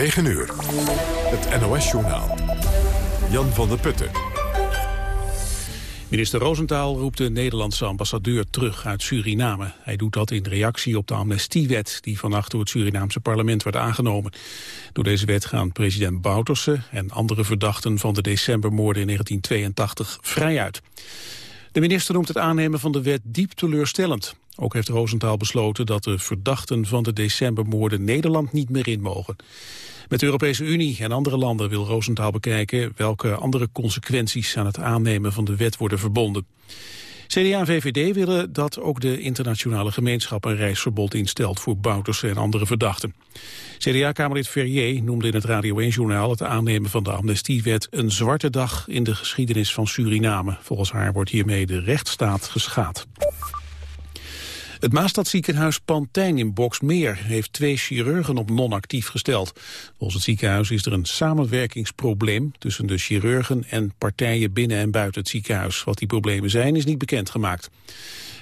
9 uur. Het NOS-journaal. Jan van der Putten. Minister Roosentaal roept de Nederlandse ambassadeur terug uit Suriname. Hij doet dat in reactie op de amnestiewet die vannacht door het Surinaamse parlement werd aangenomen. Door deze wet gaan president Bouterse en andere verdachten van de decembermoorden in 1982 vrij uit. De minister noemt het aannemen van de wet diep teleurstellend. Ook heeft Roosentaal besloten dat de verdachten van de decembermoorden Nederland niet meer in mogen. Met de Europese Unie en andere landen wil Roosentaal bekijken welke andere consequenties aan het aannemen van de wet worden verbonden. CDA en VVD willen dat ook de internationale gemeenschap een reisverbod instelt voor Bouters en andere verdachten. CDA-kamerlid Ferrier noemde in het Radio 1-journaal het aannemen van de amnestiewet een zwarte dag in de geschiedenis van Suriname. Volgens haar wordt hiermee de rechtsstaat geschaad. Het Maastadziekenhuis Pantijn in Boksmeer heeft twee chirurgen op non-actief gesteld. Volgens het ziekenhuis is er een samenwerkingsprobleem tussen de chirurgen en partijen binnen en buiten het ziekenhuis. Wat die problemen zijn is niet bekendgemaakt.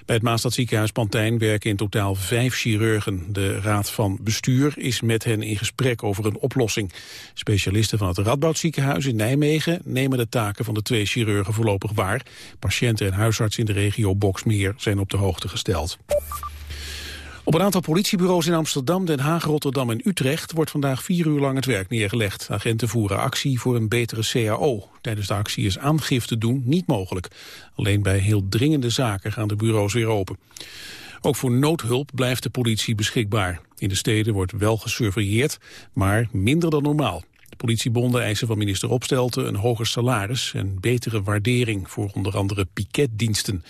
Bij het Maastadziekenhuis Pantijn werken in totaal vijf chirurgen. De raad van bestuur is met hen in gesprek over een oplossing. Specialisten van het Radboudziekenhuis in Nijmegen nemen de taken van de twee chirurgen voorlopig waar. Patiënten en huisartsen in de regio Boksmeer zijn op de hoogte gesteld. Op een aantal politiebureaus in Amsterdam, Den Haag, Rotterdam en Utrecht wordt vandaag vier uur lang het werk neergelegd. Agenten voeren actie voor een betere CAO. Tijdens de actie is aangifte doen niet mogelijk. Alleen bij heel dringende zaken gaan de bureaus weer open. Ook voor noodhulp blijft de politie beschikbaar. In de steden wordt wel gesurveilleerd, maar minder dan normaal. De politiebonden eisen van minister Opstelten een hoger salaris en betere waardering voor onder andere piketdiensten.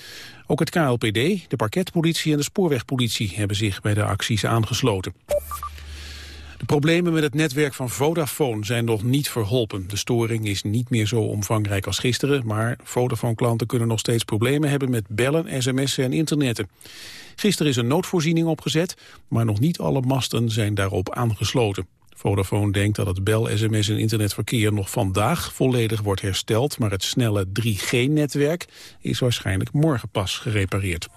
Ook het KLPD, de parketpolitie en de spoorwegpolitie hebben zich bij de acties aangesloten. De problemen met het netwerk van Vodafone zijn nog niet verholpen. De storing is niet meer zo omvangrijk als gisteren, maar Vodafone-klanten kunnen nog steeds problemen hebben met bellen, sms'en en internetten. Gisteren is een noodvoorziening opgezet, maar nog niet alle masten zijn daarop aangesloten. Vodafone denkt dat het bel, sms en internetverkeer nog vandaag volledig wordt hersteld, maar het snelle 3G-netwerk is waarschijnlijk morgen pas gerepareerd.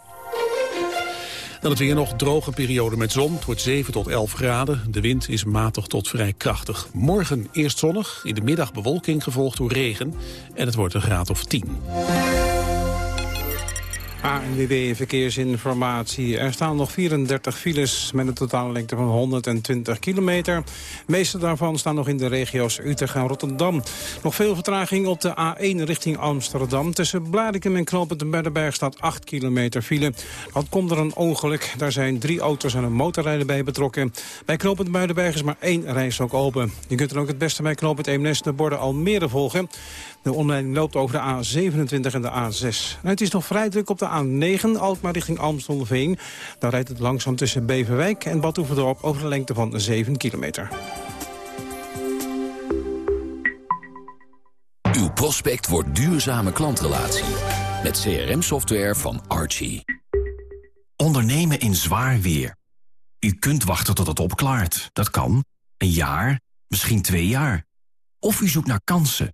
Dan het weer nog droge periode met zon. Het wordt 7 tot 11 graden. De wind is matig tot vrij krachtig. Morgen eerst zonnig, in de middag bewolking gevolgd door regen. En het wordt een graad of 10. ANWB Verkeersinformatie. Er staan nog 34 files met een totale lengte van 120 kilometer. De meeste daarvan staan nog in de regio's Utrecht en Rotterdam. Nog veel vertraging op de A1 richting Amsterdam. Tussen Blarikum en Knoopend en staat 8 kilometer file. Dat komt er een ongeluk. Daar zijn drie auto's en een motorrijder bij betrokken. Bij Knoopend Muidenberg is maar één rijstrook open. Je kunt er ook het beste bij Knoopend Eemnes de borden Almere volgen. De omleiding loopt over de A27 en de A6. En het is nog vrij druk op de A9, Alkmaar richting Amstelveen. Daar rijdt het langzaam tussen Beverwijk en Bad over de lengte van 7 kilometer. Uw prospect wordt duurzame klantrelatie. Met CRM-software van Archie. Ondernemen in zwaar weer. U kunt wachten tot het opklaart. Dat kan. Een jaar, misschien twee jaar. Of u zoekt naar kansen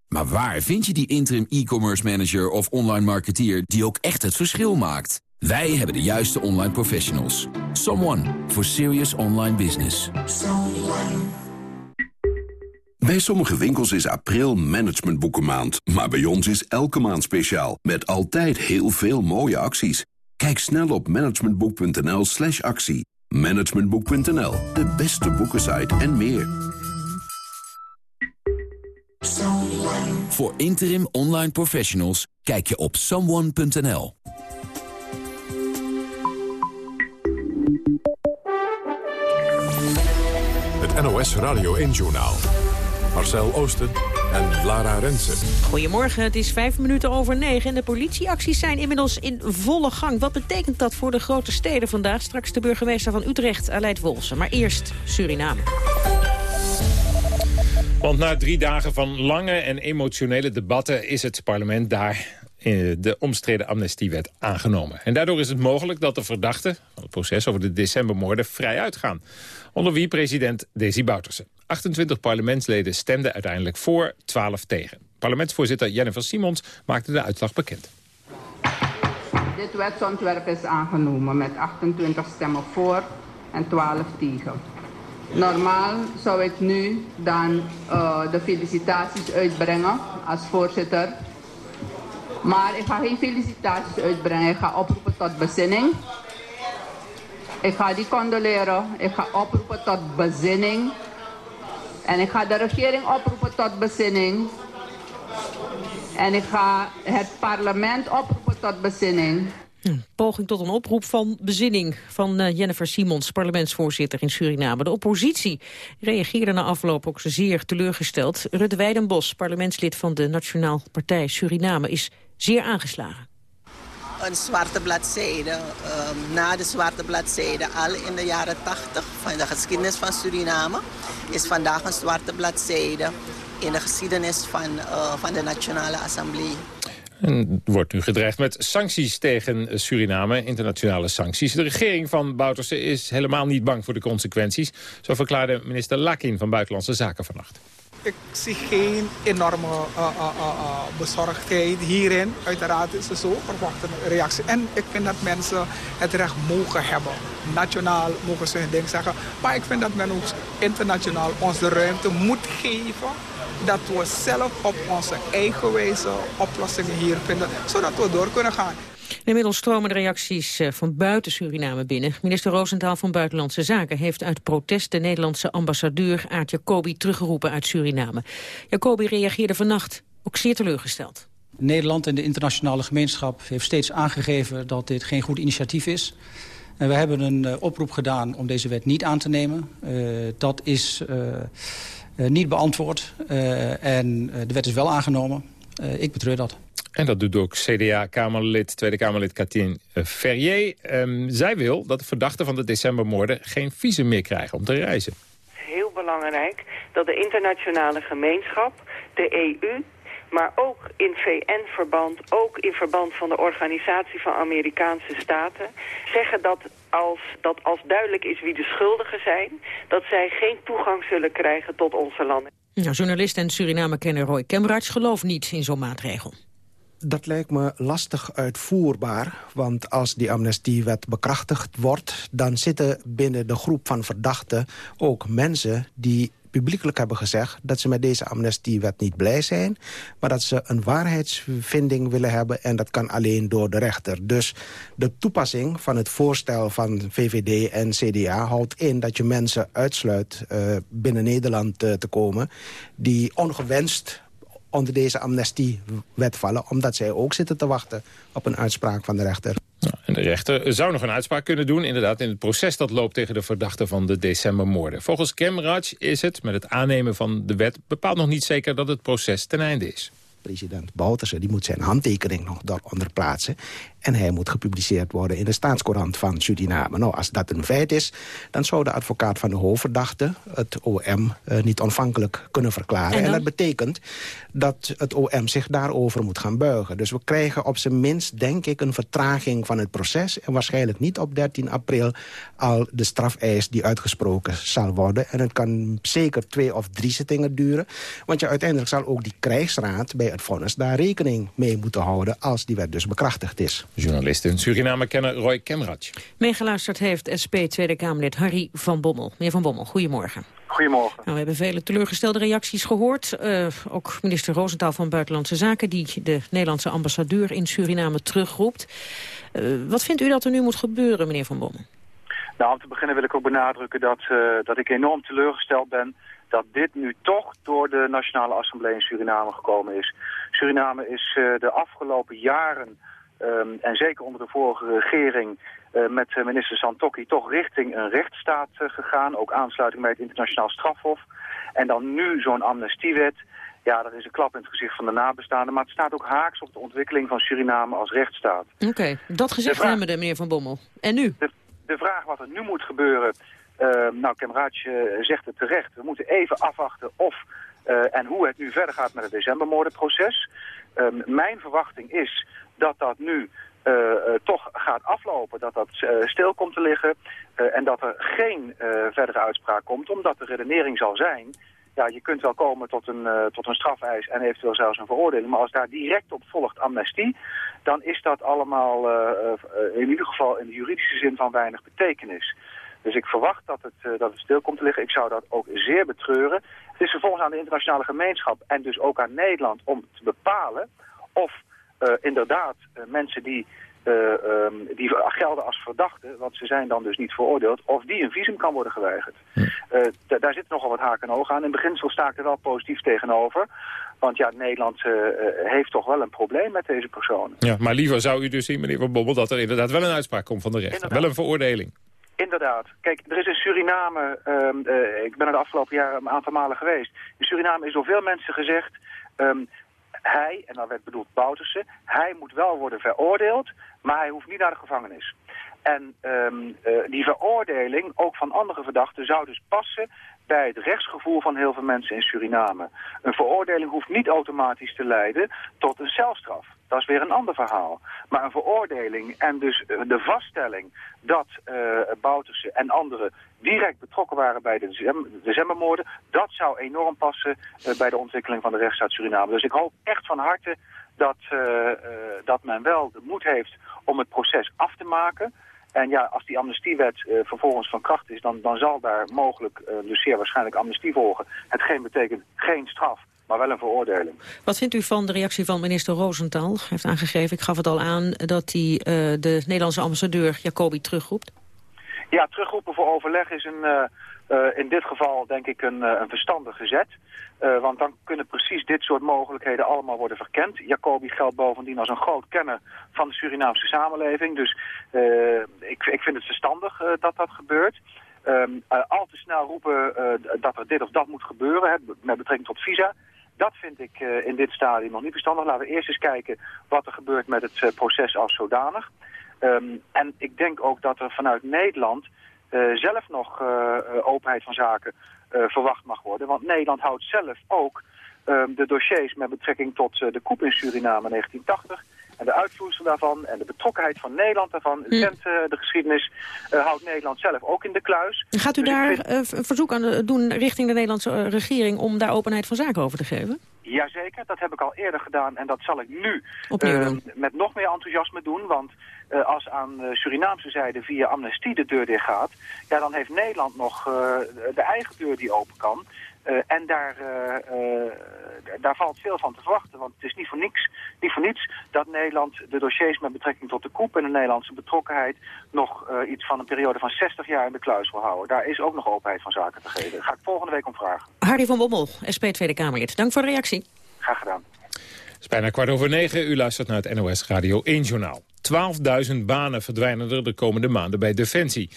Maar waar vind je die interim e-commerce manager of online marketeer die ook echt het verschil maakt? Wij hebben de juiste online professionals. Someone for serious online business. Bij sommige winkels is april managementboekenmaand. Maar bij ons is elke maand speciaal. Met altijd heel veel mooie acties. Kijk snel op managementboek.nl slash actie. Managementboek.nl, de beste boekensite en meer. Voor interim online professionals kijk je op someone.nl. Het NOS Radio 1-journaal. Marcel Oosten en Lara Rensen. Goedemorgen, het is vijf minuten over negen en de politieacties zijn inmiddels in volle gang. Wat betekent dat voor de grote steden vandaag? Straks de burgemeester van Utrecht, Aleid Wolsen. Maar eerst Suriname. Want na drie dagen van lange en emotionele debatten is het parlement daar de omstreden amnestiewet aangenomen. En daardoor is het mogelijk dat de verdachten van het proces over de decembermoorden vrij uitgaan. Onder wie president Desi Bouterse. 28 parlementsleden stemden uiteindelijk voor, 12 tegen. Parlementsvoorzitter Jennifer Simons maakte de uitslag bekend. Dit wetsontwerp is aangenomen met 28 stemmen voor en 12 tegen. Normaal zou ik nu dan uh, de felicitaties uitbrengen als voorzitter. Maar ik ga geen felicitaties uitbrengen. Ik ga oproepen tot bezinning. Ik ga die condoleren. Ik ga oproepen tot bezinning. En ik ga de regering oproepen tot bezinning. En ik ga het parlement oproepen tot bezinning. Een poging tot een oproep van bezinning van uh, Jennifer Simons, parlementsvoorzitter in Suriname. De oppositie reageerde na afloop ook zeer teleurgesteld. Rutte Weidenbos, parlementslid van de Nationaal Partij Suriname, is zeer aangeslagen. Een zwarte bladzijde, uh, na de zwarte bladzijde, al in de jaren 80 van de geschiedenis van Suriname, is vandaag een zwarte bladzijde in de geschiedenis van, uh, van de Nationale Assemblée. En wordt nu gedreigd met sancties tegen Suriname, internationale sancties. De regering van Bouterse is helemaal niet bang voor de consequenties. Zo verklaarde minister Lakin van Buitenlandse Zaken vannacht. Ik zie geen enorme uh, uh, uh, bezorgdheid hierin. Uiteraard is er zo verwacht een reactie. En ik vind dat mensen het recht mogen hebben. Nationaal mogen ze hun ding zeggen. Maar ik vind dat men ook internationaal ons de ruimte moet geven dat we zelf op onze eigen wijze oplossingen hier vinden, zodat we door kunnen gaan. Inmiddels stromen de reacties eh, van buiten Suriname binnen. Minister Roosentaal van Buitenlandse Zaken heeft uit protest de Nederlandse ambassadeur Aart Jacobi teruggeroepen uit Suriname. Jacobi reageerde vannacht ook zeer teleurgesteld. Nederland en de internationale gemeenschap heeft steeds aangegeven dat dit geen goed initiatief is. En we hebben een uh, oproep gedaan om deze wet niet aan te nemen. Uh, dat is uh, niet beantwoord en de wet is wel aangenomen. ik betreur dat. En dat doet ook CDA-Kamerlid, Tweede Kamerlid Katien Ferrier. Um, zij wil dat de verdachten van de decembermoorden geen visum meer krijgen om te reizen. Heel belangrijk dat de internationale gemeenschap, de EU maar ook in VN-verband, ook in verband van de Organisatie van Amerikaanse Staten, zeggen dat als, dat als duidelijk is wie de schuldigen zijn, dat zij geen toegang zullen krijgen tot onze landen. Nou, journalist en Suriname-kenner Roy Kemmerarts gelooft niet in zo'n maatregel. Dat lijkt me lastig uitvoerbaar, want als die amnestiewet bekrachtigd wordt... dan zitten binnen de groep van verdachten ook mensen die publiekelijk hebben gezegd... dat ze met deze amnestiewet niet blij zijn... maar dat ze een waarheidsvinding willen hebben... en dat kan alleen door de rechter. Dus de toepassing van het voorstel van VVD en CDA houdt in... dat je mensen uitsluit uh, binnen Nederland uh, te komen... die ongewenst onder deze amnestiewet vallen... omdat zij ook zitten te wachten op een uitspraak van de rechter. En de rechter zou nog een uitspraak kunnen doen... inderdaad in het proces dat loopt tegen de verdachte van de decembermoorden. Volgens Kemraj is het, met het aannemen van de wet... bepaald nog niet zeker dat het proces ten einde is president Bouterse die moet zijn handtekening nog daaronder plaatsen. En hij moet gepubliceerd worden in de staatscourant van Suriname. Nou, als dat een feit is, dan zou de advocaat van de hoofdverdachte... het OM uh, niet onafhankelijk kunnen verklaren. En, en, dat betekent dat het OM zich daarover moet gaan buigen. Dus we krijgen op zijn minst, denk ik, een vertraging van het proces... en waarschijnlijk niet op 13 april al de strafeis die uitgesproken zal worden. En het kan zeker twee of drie zittingen duren. Want je uiteindelijk zal ook die krijgsraad bij het vonnis daar rekening mee moeten houden... als die wet dus bekrachtigd is. Journalist in Suriname-kenner Roy Kemrad. Meegeluisterd heeft SP Tweede Kamerlid Harry van Bommel. Meneer van Bommel, goedemorgen. Goedemorgen. Nou, we hebben vele teleurgestelde reacties gehoord. Uh, ook minister Roosentaal van Buitenlandse Zaken... die de Nederlandse ambassadeur in Suriname terugroept. Uh, wat vindt u dat er nu moet gebeuren, meneer Van Bommel? Nou, om te beginnen wil ik ook benadrukken dat, uh, dat ik enorm teleurgesteld ben dat dit nu toch door de Nationale Assemblée in Suriname gekomen is. Suriname is uh, de afgelopen jaren, um, en zeker onder de vorige regering... Uh, met minister Santokki toch richting een rechtsstaat uh, gegaan. Ook aansluiting bij het internationaal strafhof. En dan nu zo'n amnestiewet. Ja, dat is een klap in het gezicht van de nabestaanden. Maar het staat ook haaks op de ontwikkeling van Suriname als rechtsstaat. Oké, okay, dat gezegd vraag, hebben de meneer Van Bommel. En nu? De, de vraag wat er nu moet gebeuren... Uh, nou, Kemraadje zegt het terecht. We moeten even afwachten of en hoe het nu verder gaat met het decembermoordenproces. Ehm, mijn verwachting is dat dat nu toch gaat aflopen, dat dat stil komt te liggen en dat er geen verdere uitspraak komt, omdat de redenering zal zijn ja, je kunt wel komen tot een, tot een strafeis en eventueel zelfs een veroordeling. Maar als daar direct op volgt amnestie, dan is dat allemaal in ieder geval in de juridische zin van weinig betekenis. Dus ik verwacht dat het, dat het stil komt te liggen. Ik zou dat ook zeer betreuren. Het is vervolgens aan de internationale gemeenschap en dus ook aan Nederland om te bepalen of inderdaad mensen die uh, um, die gelden als verdachten, want ze zijn dan dus niet veroordeeld, of die een visum kan worden geweigerd. Daar zitten nogal wat haken en ogen aan. In beginsel sta ik er wel positief tegenover. Want ja, Nederland heeft toch wel een probleem met deze personen. Ja, maar liever zou u dus zien, meneer Van Bommel, dat er inderdaad wel een uitspraak komt van de rechter. Wel een veroordeling. Inderdaad. Kijk, er is in Suriname, uh, ik ben er de afgelopen jaren een aantal malen geweest. In Suriname is door veel mensen gezegd, um, hij, en dan werd bedoeld Bouterse, hij moet wel worden veroordeeld, maar hij hoeft niet naar de gevangenis. En um, uh, die veroordeling, ook van andere verdachten, zou dus passen bij het rechtsgevoel van heel veel mensen in Suriname. Een veroordeling hoeft niet automatisch te leiden tot een celstraf. Dat is weer een ander verhaal. Maar een veroordeling en dus uh, de vaststelling dat uh, Bouterse en anderen direct betrokken waren bij de decembermoorden, dat zou enorm passen uh, bij de ontwikkeling van de rechtsstaat Suriname. Dus ik hoop echt van harte dat, dat men wel de moed heeft om het proces af te maken. En ja, als die amnestiewet uh, vervolgens van kracht is, dan, dan zal daar mogelijk, uh, dus zeer waarschijnlijk amnestie volgen. Hetgeen betekent geen straf, maar wel een veroordeling. Wat vindt u van de reactie van minister Rosenthal? Hij heeft aangegeven, ik gaf het al aan, dat hij uh, de Nederlandse ambassadeur Jacobi terugroept. Ja, terugroepen voor overleg is een, in dit geval denk ik een, een verstandige zet. Uh, want dan kunnen precies dit soort mogelijkheden allemaal worden verkend. Jacobi geldt bovendien als een groot kenner van de Surinaamse samenleving. Dus uh, ik, ik, vind het verstandig uh, dat dat gebeurt. Um, al te snel roepen dat er dit of dat moet gebeuren met betrekking tot visa. Dat vind ik in dit stadium nog niet verstandig. Laten we eerst eens kijken wat er gebeurt met het proces als zodanig. Um, en ik denk ook dat er vanuit Nederland zelf nog openheid van zaken verwacht mag worden. Want Nederland houdt zelf ook uh, de dossiers met betrekking tot uh, de koep in Suriname 1980 en de uitvoersel daarvan en de betrokkenheid van Nederland daarvan. U hm. kent uh, de geschiedenis, uh, houdt Nederland zelf ook in de kluis. Gaat u dus daar vind... uh, verzoek aan doen richting de Nederlandse regering om daar openheid van zaken over te geven? Jazeker, dat heb ik al eerder gedaan en dat zal ik nu met nog meer enthousiasme doen. Want uh, als aan de Surinaamse zijde via amnestie de deur dicht gaat... Ja, dan heeft Nederland nog uh, de eigen deur die open kan. Uh, en daar, daar valt veel van te verwachten. Want het is niet voor, niks, niet voor niets dat Nederland de dossiers met betrekking tot de koep... en de Nederlandse betrokkenheid nog iets van een periode van 60 jaar in de kluis wil houden. Daar is ook nog openheid van zaken te geven. Daar ga ik volgende week om vragen. Hardy van Bommel, SP Tweede Kamerlid. Dank voor de reactie. Graag gedaan. Het is bijna kwart over negen. U luistert naar het NOS Radio 1 Journaal. 12.000 banen verdwijnen er de komende maanden bij Defensie.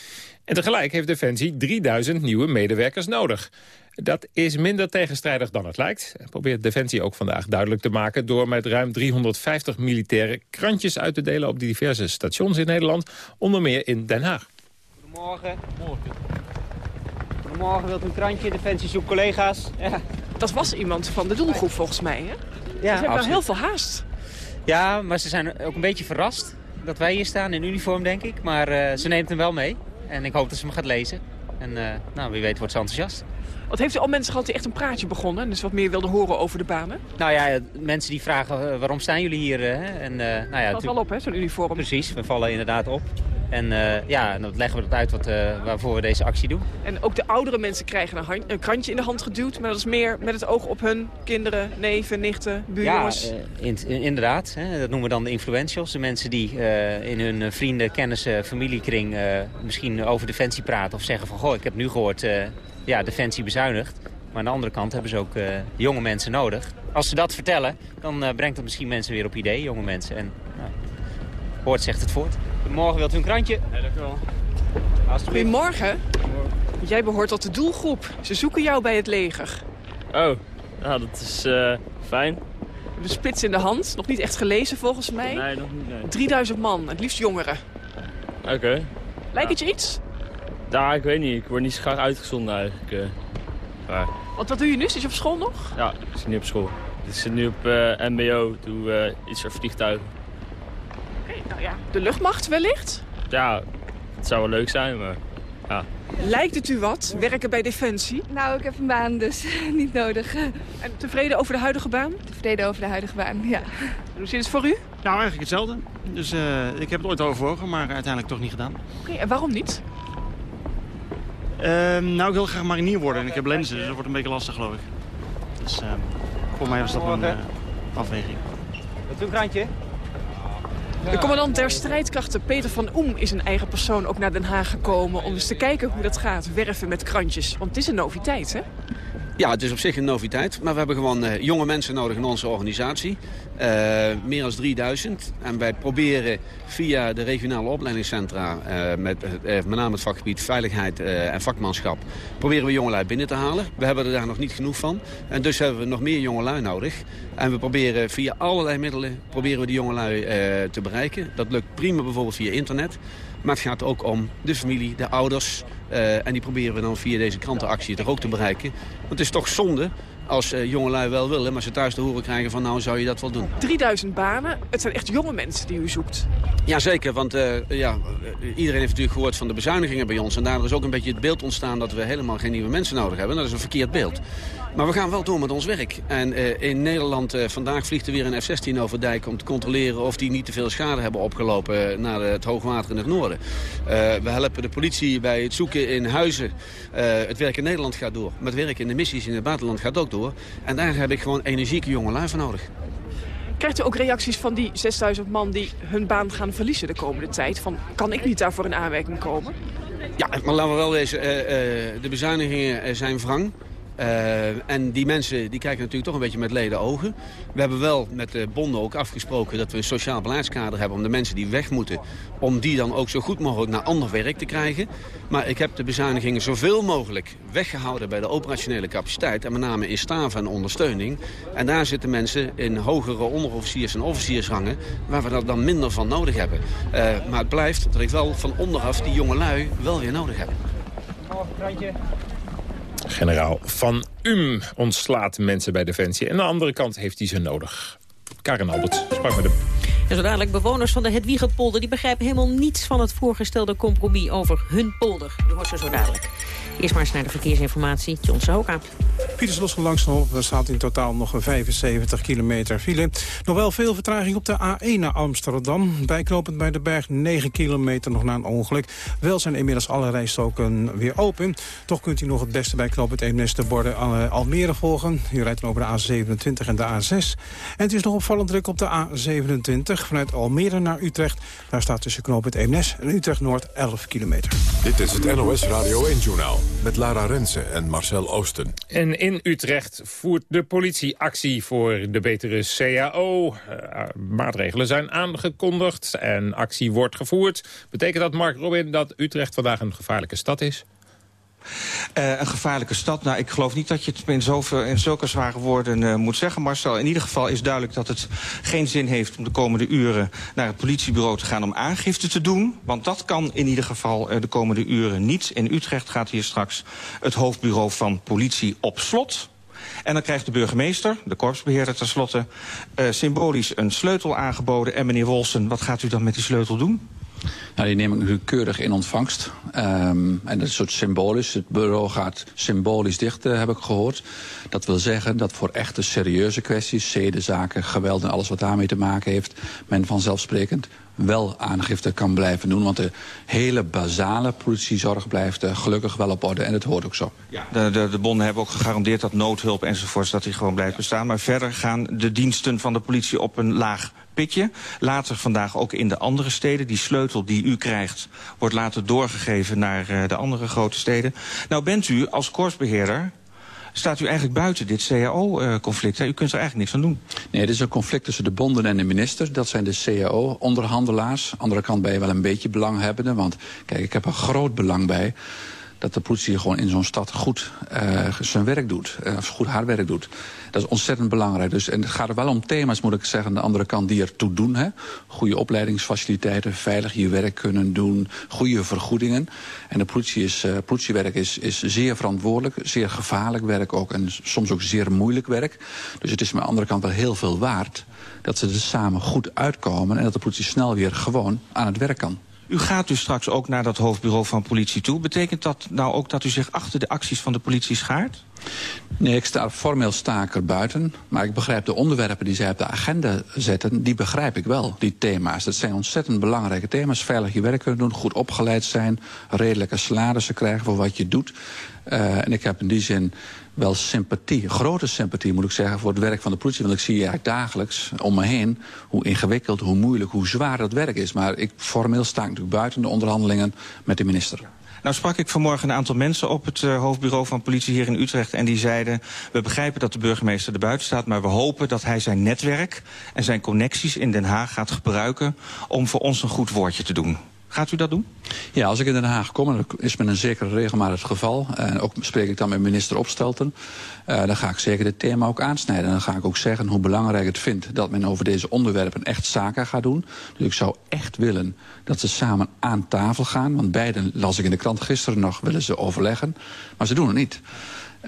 En tegelijk heeft Defensie 3.000 nieuwe medewerkers nodig. Dat is minder tegenstrijdig dan het lijkt. Probeert Defensie ook vandaag duidelijk te maken... door met ruim 350 militaire krantjes uit te delen... op diverse stations in Nederland, onder meer in Den Haag. Goedemorgen. Morgen. Goedemorgen, wilt u een krantje? Defensie zoekt collega's. Ja. Dat was iemand van de doelgroep volgens mij, hè? Ja, ze hebben wel heel veel haast. Ja, maar ze zijn ook een beetje verrast dat wij hier staan in uniform, denk ik. Maar uh, ze neemt hem wel mee. En ik hoop dat ze hem gaat lezen. En uh, nou, wie weet wordt ze enthousiast. Wat heeft u al mensen gehad die echt een praatje begonnen? Dus wat meer wilden horen over de banen? Nou ja, mensen die vragen uh, waarom staan jullie hier? Hè? En, uh, nou ja, valt wel op, hè, zo'n uniform. Precies, we vallen inderdaad op. En uh, ja, dan leggen we dat uit wat, waarvoor we deze actie doen. En ook de oudere mensen krijgen een, hand, een, krantje in de hand geduwd. Maar dat is meer met het oog op hun kinderen, neven, nichten, buurjongens. Ja, in, inderdaad. Hè, dat noemen we dan de influentials. De mensen die in hun vrienden, kennissen, familiekring misschien over defensie praten. Of zeggen van, goh, ik heb nu gehoord, ja, defensie bezuinigt. Maar aan de andere kant hebben ze ook uh, jonge mensen nodig. Als ze dat vertellen, dan uh, brengt dat misschien mensen weer op idee, jonge mensen. En nou, hoort zegt het voort. Goedemorgen, wilt u een krantje? Ja, dank u wel. Goedemorgen. Jij behoort tot de doelgroep. Ze zoeken jou bij het leger. Oh, nou dat is uh, fijn. De spits in de hand, nog niet echt gelezen volgens mij. Nee, nog niet. Nee. 3000 man, het liefst jongeren. Oké. Okay. Lijkt ja. het je iets? Ja, ik weet niet. Ik word niet zo graag uitgezonden eigenlijk. Maar Want wat doe je nu? Zit je op school nog? Ja, ik zit nu op school. Ik zit nu op uh, mbo, doe uh, iets voor vliegtuigen. Oké, nou ja, de luchtmacht wellicht? Ja, het zou wel leuk zijn, maar ja. Lijkt het u wat, werken bij Defensie? Nou, ik heb een baan, dus niet nodig. En tevreden over de huidige baan? Tevreden over de huidige baan, ja. Hoe zit het voor u? Nou, eigenlijk hetzelfde. Dus uh, ik heb het ooit overwogen, maar uiteindelijk toch niet gedaan. Oké, okay, en waarom niet? Uh, nou, ik wil graag marinier worden en ik heb lenzen, dus dat wordt een beetje lastig, geloof ik. Dus uh, voor mij was dat een uh, afweging. Wat een krantje? De commandant der strijdkrachten Peter van Oem is een eigen persoon ook naar Den Haag gekomen... om eens te kijken hoe dat gaat, werven met krantjes. Want het is een noviteit, hè? Ja, het is op zich een noviteit. Maar we hebben gewoon uh, jonge mensen nodig in onze organisatie. Uh, meer dan 3000. En wij proberen via de regionale opleidingscentra... Uh, met met name het vakgebied veiligheid en vakmanschap... proberen we jongelui binnen te halen. We hebben er daar nog niet genoeg van. En dus hebben we nog meer jongelui nodig. En we proberen via allerlei middelen proberen we die jongelui te bereiken. Dat lukt prima bijvoorbeeld via internet. Maar het gaat ook om de familie, de ouders. Uh, en die proberen we dan via deze krantenactie toch ook te bereiken. Want het is toch zonde als uh, jongelui wel willen, maar ze thuis te horen krijgen van nou zou je dat wel doen. 3000 banen, het zijn echt jonge mensen die u zoekt. Jazeker, want uh, ja, iedereen heeft natuurlijk gehoord van de bezuinigingen bij ons. En daardoor is ook een beetje het beeld ontstaan dat we helemaal geen nieuwe mensen nodig hebben. Dat is een verkeerd beeld. Maar we gaan wel door met ons werk. En uh, in Nederland, uh, vandaag vliegt er weer een F-16 over dijk... om te controleren of die niet te veel schade hebben opgelopen... naar het hoogwater in het noorden. We helpen de politie bij het zoeken in huizen. het werk in Nederland gaat door. Maar het werk in de missies in het buitenland gaat ook door. En daar heb ik gewoon energieke jongelui voor nodig. Krijgt u ook reacties van die 6000 man die hun baan gaan verliezen de komende tijd? Van, kan ik niet daarvoor in aanmerking komen? Ja, maar laten we wel wezen, de bezuinigingen zijn wrang. Uh, en die mensen die kijken natuurlijk toch een beetje met leden ogen. We hebben wel met de bonden ook afgesproken dat we een sociaal beleidskader hebben... om de mensen die weg moeten, om die dan ook zo goed mogelijk naar ander werk te krijgen. Maar ik heb de bezuinigingen zoveel mogelijk weggehouden bij de operationele capaciteit... en met name in staven en ondersteuning. En daar zitten mensen in hogere onderofficiers- en officiersrangen... waar we er dan minder van nodig hebben. Uh, maar het blijft dat ik wel van onderaf die jonge lui wel weer nodig heb. Krantje. Generaal Van Um ontslaat mensen bij Defensie. En aan de andere kant heeft hij ze nodig. Karen Albert sprak met hem. En zo dadelijk bewoners van de Hedwiegepolder... die begrijpen helemaal niets van het voorgestelde compromis over hun polder. U hoort ze zo dadelijk. Eerst maar eens naar de verkeersinformatie. John Sahoka. Pieters los langzaam Er staat in totaal nog een 75 kilometer file. Nog wel veel vertraging op de A1 naar Amsterdam. Bijknopend bij de berg 9 kilometer nog na een ongeluk. Wel zijn inmiddels alle rijstoken weer open. Toch kunt u nog het beste bij knooppunt Eemnes de borden uh, Almere volgen. U rijdt dan over de A27 en de A6. En het is nog opvallend druk op de A27 vanuit Almere naar Utrecht. Daar staat tussen knooppunt Eemnes en Utrecht Noord 11 kilometer. Dit is het NOS Radio 1-journaal met Lara Rensen en Marcel Oosten. En in Utrecht voert de politie actie voor de betere CAO. Uh, maatregelen zijn aangekondigd en actie wordt gevoerd. Betekent dat, Mark Robin, dat Utrecht vandaag een gevaarlijke stad is? Uh, een gevaarlijke stad. Nou, ik geloof niet dat je het in, zulke zware woorden uh, moet zeggen, Marcel. In ieder geval is duidelijk dat het geen zin heeft om de komende uren naar het politiebureau te gaan om aangifte te doen. Want dat kan in ieder geval uh, de komende uren niet. In Utrecht gaat hier straks het hoofdbureau van politie op slot. En dan krijgt de burgemeester, de korpsbeheerder tenslotte, symbolisch een sleutel aangeboden. En meneer Wolsen, wat gaat u dan met die sleutel doen? Nou, die neem ik natuurlijk keurig in ontvangst. Um, en dat is soort symbolisch. Het bureau gaat symbolisch dicht, uh, heb ik gehoord. Dat wil zeggen dat voor echte serieuze kwesties... zedenzaken, geweld en alles wat daarmee te maken heeft... men vanzelfsprekend wel aangifte kan blijven doen. Want de hele basale politiezorg blijft uh, gelukkig wel op orde. En het hoort ook zo. Ja. De, de, de bonden hebben ook gegarandeerd dat noodhulp enzovoorts... dat die gewoon blijft bestaan. Maar verder gaan de diensten van de politie op een laag Later vandaag ook in de andere steden. Die sleutel die u krijgt wordt later doorgegeven naar uh, de andere grote steden. Nou bent u als korpsbeheerder staat u eigenlijk buiten dit CAO-conflict. U kunt er eigenlijk niks aan doen. Nee, het is een conflict tussen de bonden en de minister. Dat zijn de CAO-onderhandelaars. Andere kant ben je wel een beetje belanghebbende. Want kijk, ik heb er groot belang bij dat de politie gewoon in zo'n stad goed uh, zijn werk doet. Uh, goed haar werk doet. Dat is ontzettend belangrijk. Dus, en het gaat er wel om thema's, moet ik zeggen, aan de andere kant die ertoe doen. Hè. Goede opleidingsfaciliteiten, veilig je werk kunnen doen, goede vergoedingen. En de politie is, uh, politiewerk is, is zeer verantwoordelijk, zeer gevaarlijk werk ook. En soms ook zeer moeilijk werk. Dus het is aan de andere kant wel heel veel waard dat ze er samen goed uitkomen... en dat de politie snel weer gewoon aan het werk kan. U gaat dus straks ook naar dat hoofdbureau van politie toe. Betekent dat nou ook dat u zich achter de acties van de politie schaart? Nee, ik sta, formeel sta ik er buiten. Maar ik begrijp de onderwerpen die zij op de agenda zetten... die begrijp ik wel, die thema's. Dat zijn ontzettend belangrijke thema's. Veilig je werk kunnen doen, goed opgeleid zijn... redelijke salarissen krijgen voor wat je doet. Uh, en ik heb in die zin wel sympathie, grote sympathie moet ik zeggen... voor het werk van de politie. Want ik zie eigenlijk dagelijks om me heen hoe ingewikkeld, hoe moeilijk, hoe zwaar dat werk is. Maar ik, formeel sta ik natuurlijk buiten de onderhandelingen met de minister. Nou sprak ik vanmorgen een aantal mensen op het uh, hoofdbureau van politie hier in Utrecht. En die zeiden, we begrijpen dat de burgemeester er buiten staat... maar we hopen dat hij zijn netwerk en zijn connecties in Den Haag gaat gebruiken... om voor ons een goed woordje te doen. Gaat u dat doen? Ja, als ik in Den Haag kom, en dat is met een zekere regelmaat het geval... en ook spreek ik dan met minister Opstelten... Uh, dan ga ik zeker dit thema ook aansnijden. En dan ga ik ook zeggen hoe belangrijk het vindt... dat men over deze onderwerpen echt zaken gaat doen. Dus ik zou echt willen dat ze samen aan tafel gaan. Want beiden, las ik in de krant gisteren nog, willen ze overleggen. Maar ze doen het niet.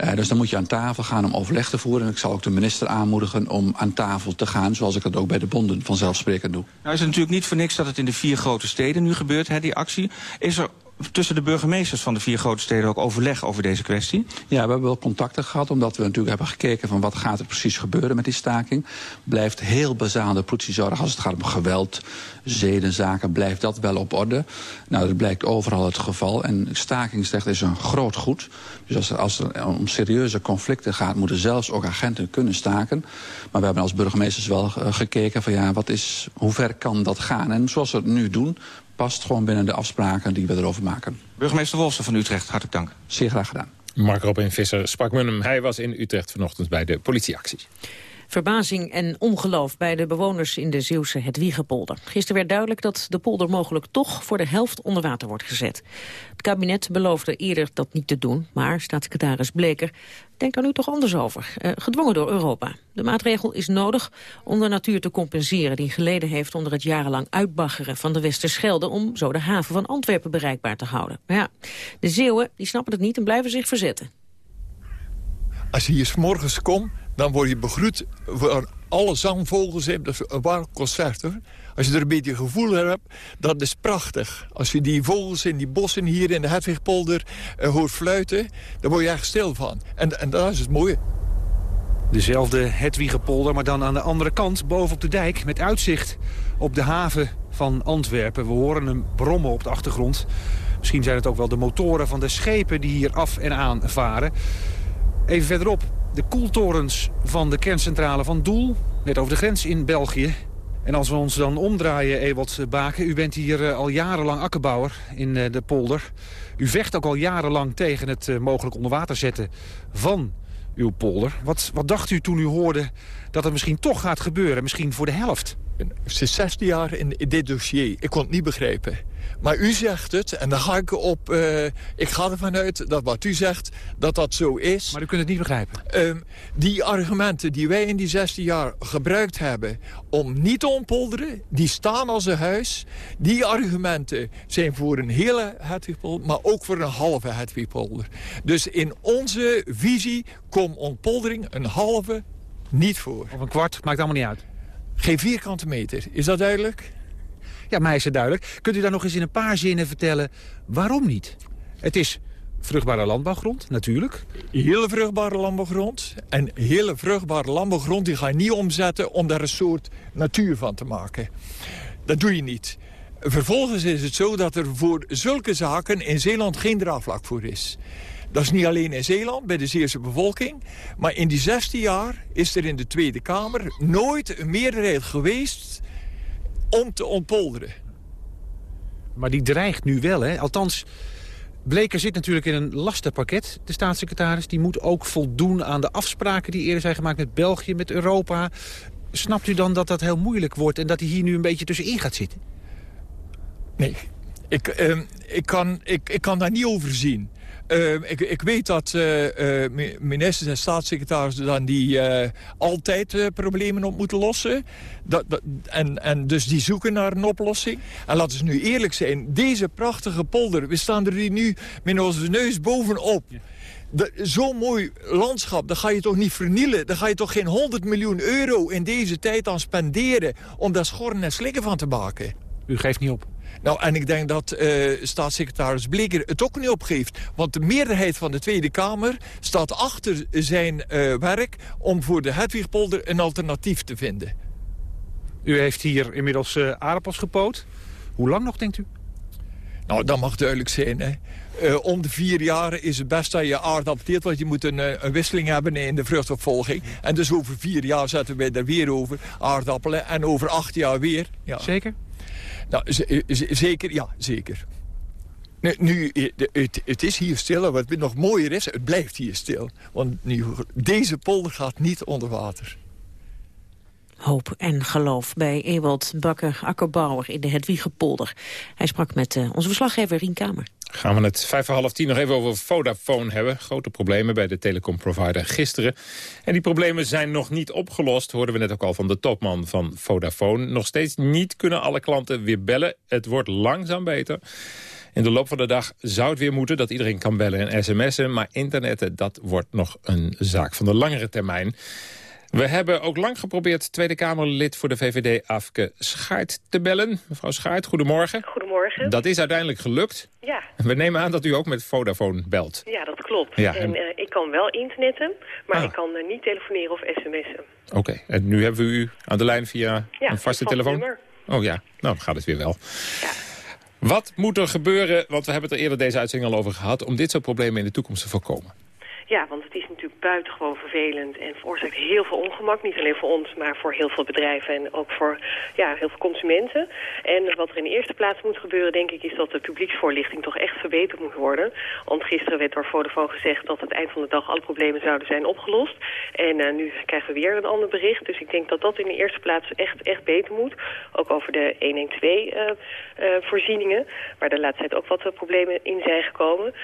Uh, dus dan moet je aan tafel gaan om overleg te voeren. En ik zal ook de minister aanmoedigen om aan tafel te gaan... zoals ik dat ook bij de bonden vanzelfsprekend doe. Nou is het natuurlijk niet voor niks dat het in de vier grote steden nu gebeurt, hè, die actie. Is er tussen de burgemeesters van de vier grote steden ook overleg over deze kwestie? Ja, we hebben wel contacten gehad, omdat we natuurlijk hebben gekeken van wat gaat er precies gebeuren met die staking. Blijft heel bazaal de politiezorg als het gaat om geweld, zedenzaken, blijft dat wel op orde. Nou, dat blijkt overal het geval. En stakingsrecht is een groot goed. Dus als er, als er om serieuze conflicten gaat, moeten zelfs ook agenten kunnen staken. Maar we hebben als burgemeesters wel uh, gekeken van ja, wat is, hoe ver kan dat gaan? En zoals we het nu doen, past gewoon binnen de afspraken die we erover maken. Burgemeester Wolfsen van Utrecht, hartelijk dank. Zeer graag gedaan. Mark Robin Visser sprak met hem. Hij was in Utrecht vanochtend bij de politieacties. Verbazing en ongeloof bij de bewoners in de Zeeuwse Hedwiegepolder. Gisteren werd duidelijk dat de polder mogelijk toch voor de helft onder water wordt gezet. Het kabinet beloofde eerder dat niet te doen, maar staatssecretaris Bleker denkt daar nu toch anders over. Uh, gedwongen door Europa. De maatregel is nodig om de natuur te compenseren... die geleden heeft onder het jarenlang uitbaggeren van de Westerschelde... om zo de haven van Antwerpen bereikbaar te houden. Ja, de Zeeuwen die snappen het niet en blijven zich verzetten. Als je hier s morgens komt, dan word je begroet voor alle zangvogels. Dat is een waar hoor. Als je er een beetje gevoel hebt, dat is prachtig. Als je die vogels in die bossen hier in de Hedwigpolder uh, hoort fluiten... dan word je echt stil van. En, en dat is het mooie. Dezelfde Hedwigepolder, maar dan aan de andere kant, boven op de dijk... met uitzicht op de haven van Antwerpen. We horen een brommen op de achtergrond. Misschien zijn het ook wel de motoren van de schepen die hier af en aan varen. Even verderop de koeltorens van de kerncentrale van Doel, net over de grens in België. En als we ons dan omdraaien, Ewald Baken, u bent hier al jarenlang akkerbouwer in de polder. U vecht ook al jarenlang tegen het mogelijk onder water zetten van uw polder. Wat, wat dacht u toen u hoorde dat het misschien toch gaat gebeuren, misschien voor de helft? Zit 16 jaar in dit dossier. Ik kon het niet begrijpen. Maar u zegt het, en dan ga ik op... Uh, ik ga ervan uit dat wat u zegt, dat dat zo is. Maar u kunt het niet begrijpen? Uh, die argumenten die wij in die 16 jaar gebruikt hebben... om niet te ontpolderen, die staan als een huis. Die argumenten zijn voor een hele Hedwigpolder... maar ook voor een halve Hedwigpolder. Dus in onze visie komt ontpoldering een halve niet voor. Of een kwart, maakt allemaal niet uit. Geen vierkante meter, is dat duidelijk? Ja, mij is het duidelijk. Kunt u daar nog eens in een paar zinnen vertellen waarom niet? Het is vruchtbare landbouwgrond, natuurlijk. Hele vruchtbare landbouwgrond. En hele vruchtbare landbouwgrond die ga je niet omzetten om daar een soort natuur van te maken. Dat doe je niet. Vervolgens is het zo dat er voor zulke zaken in Zeeland geen draagvlak voor is. Dat is niet alleen in Zeeland, bij de Zeerse bevolking. Maar in die 16 jaar is er in de Tweede Kamer nooit een meerderheid geweest om te ontpolderen. Maar die dreigt nu wel, hè? Althans, Bleker zit natuurlijk in een lastenpakket, de staatssecretaris. Die moet ook voldoen aan de afspraken die eerder zijn gemaakt met België, met Europa. Snapt u dan dat dat heel moeilijk wordt en dat hij hier nu een beetje tussenin gaat zitten? Nee, ik, uh, ik, kan, ik, ik kan daar niet over zien. Uh, ik, ik, weet dat uh, uh, ministers en staatssecretarissen dan die altijd problemen op moeten lossen. Dat, dat, en, en dus die zoeken naar een oplossing. En laten we nu eerlijk zijn, deze prachtige polder, we staan er hier nu met onze neus bovenop. Zo'n mooi landschap, dat ga je toch niet vernielen? Daar ga je toch geen 100 miljoen euro in deze tijd aan spenderen... om daar schorren en slikken van te maken? U geeft niet op? Nou, en ik denk dat uh, staatssecretaris Bleker het ook niet opgeeft. Want de meerderheid van de Tweede Kamer staat achter zijn uh, werk... om voor de Hedwigpolder een alternatief te vinden. U heeft hier inmiddels uh, aardappels gepoot. Hoe lang nog, denkt u? Nou, dat mag duidelijk zijn, hè. Uh, om de vier jaar is het best dat je aardappelteert... want je moet een, een, wisseling hebben in de vruchtopvolging. En dus over vier jaar zetten wij er weer over aardappelen. En over acht jaar weer. Ja. Zeker? Nou, zeker, ja, zeker. Nu, nu het, is hier stil wat nog mooier is, het blijft hier stil. Want nu, deze polder gaat niet onder water. Hoop en geloof bij Ewald Bakker-Akkerbouwer in de Hedwiegepolder. Hij sprak met uh, onze verslaggever Rien Kamer. Gaan we het vijf voor half tien nog even over Vodafone hebben. Grote problemen bij de telecomprovider gisteren. En die problemen zijn nog niet opgelost, hoorden we net ook al van de topman van Vodafone. Nog steeds niet kunnen alle klanten weer bellen. Het wordt langzaam beter. In de loop van de dag zou het weer moeten dat iedereen kan bellen en sms'en. Maar internetten, dat wordt nog een zaak van de langere termijn. We hebben ook lang geprobeerd Tweede Kamerlid voor de VVD Afke Schaart te bellen. Mevrouw Schaart, goedemorgen. Goedemorgen. Dat is uiteindelijk gelukt. Ja. We nemen aan dat u ook met Vodafone belt. Ja, dat klopt. Ja, en, uh, ik kan wel internetten, maar ah. ik kan uh, niet telefoneren of sms'en. Oké, en nu hebben we u aan de lijn via ja, een vaste telefoon? Nummer. Oh ja, nou dan gaat het weer wel. Ja. Wat moet er gebeuren, want we hebben het er eerder deze uitzending al over gehad... om dit soort problemen in de toekomst te voorkomen? Ja, want het is buitengewoon vervelend en veroorzaakt heel veel ongemak. Niet alleen voor ons, maar voor heel veel bedrijven en ook voor ja, heel veel consumenten. En wat er in de eerste plaats moet gebeuren, denk ik, is dat de publieksvoorlichting toch echt verbeterd moet worden. Want gisteren werd door Vodafone gezegd dat het eind van de dag alle problemen zouden zijn opgelost. En uh, nu krijgen we weer een ander bericht. Dus ik denk dat dat in de eerste plaats echt, echt beter moet. Ook over de 112-voorzieningen, uh, uh, waar de laatste tijd ook wat problemen in zijn gekomen.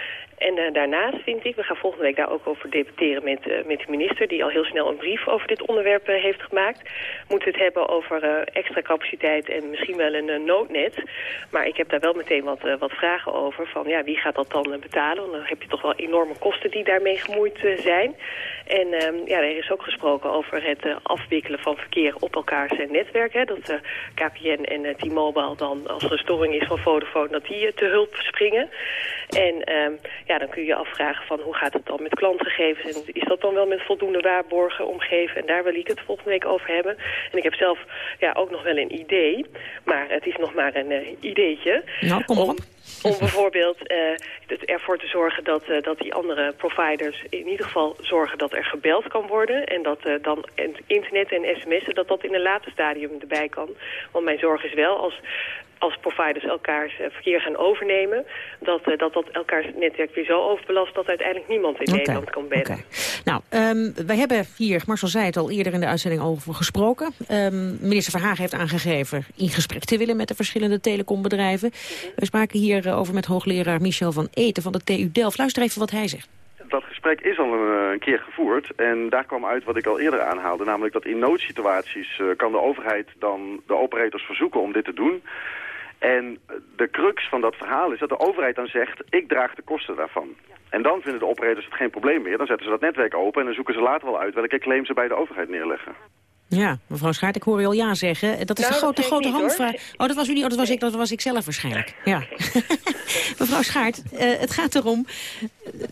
En uh, daarnaast vind ik, we gaan volgende week daar ook over debatteren met, uh, met de minister... die al heel snel een brief over dit onderwerp uh, heeft gemaakt. Moeten we het hebben over extra capaciteit en misschien wel een noodnet. Maar ik heb daar wel meteen wat, wat vragen over. Van ja, wie gaat dat dan betalen? Want dan heb je toch wel enorme kosten die daarmee gemoeid zijn. En ja, er is ook gesproken over het afwikkelen van verkeer op elkaars netwerk. Hè, dat KPN en T-Mobile dan, als er een storing is van Vodafone... dat die te hulp springen. En um, ja, dan kun je je afvragen van hoe gaat het dan met klantgegevens... en is dat dan wel met voldoende waarborgen omgeven? En daar wil ik het volgende week over hebben. En ik heb zelf ja, ook nog wel een idee, maar het is nog maar een uh, ideetje. Nou, kom op. Om, bijvoorbeeld uh, ervoor te zorgen dat, uh, dat die andere providers in ieder geval zorgen dat er gebeld kan worden. En dat uh, dan internet en sms'en, dat dat in een later stadium erbij kan. Want mijn zorg is wel als als providers elkaars uh, verkeer gaan overnemen... Dat, uh, dat dat elkaars netwerk weer zo overbelast... dat uiteindelijk niemand in okay. Nederland kan bellen. Okay. Nou, um, wij hebben hier, Marcel zei het al eerder in de uitzending over gesproken. Um, minister Verhagen heeft aangegeven in gesprek te willen... met de verschillende telecombedrijven. Mm -hmm. We spraken hier uh, over met hoogleraar Michel van Eten van de TU Delft. Luister even wat hij zegt dat gesprek is al een, een, keer gevoerd. En daar kwam uit wat ik al eerder aanhaalde. Namelijk dat in noodsituaties uh, kan de overheid dan de operators verzoeken om dit te doen. En de crux van dat verhaal is dat de overheid dan zegt... ik draag de kosten daarvan. En dan vinden de operators het geen probleem meer. Dan zetten ze dat netwerk open en dan zoeken ze later wel uit... welke claim ze bij de overheid neerleggen. Ja, mevrouw Schaart, ik hoor u al ja zeggen. Dat is nou, de grote, dat grote niet, handvraag. Oh, dat was u niet, oh, dat was ik, dat was ik zelf waarschijnlijk. Ja. mevrouw Schaart, uh, het gaat erom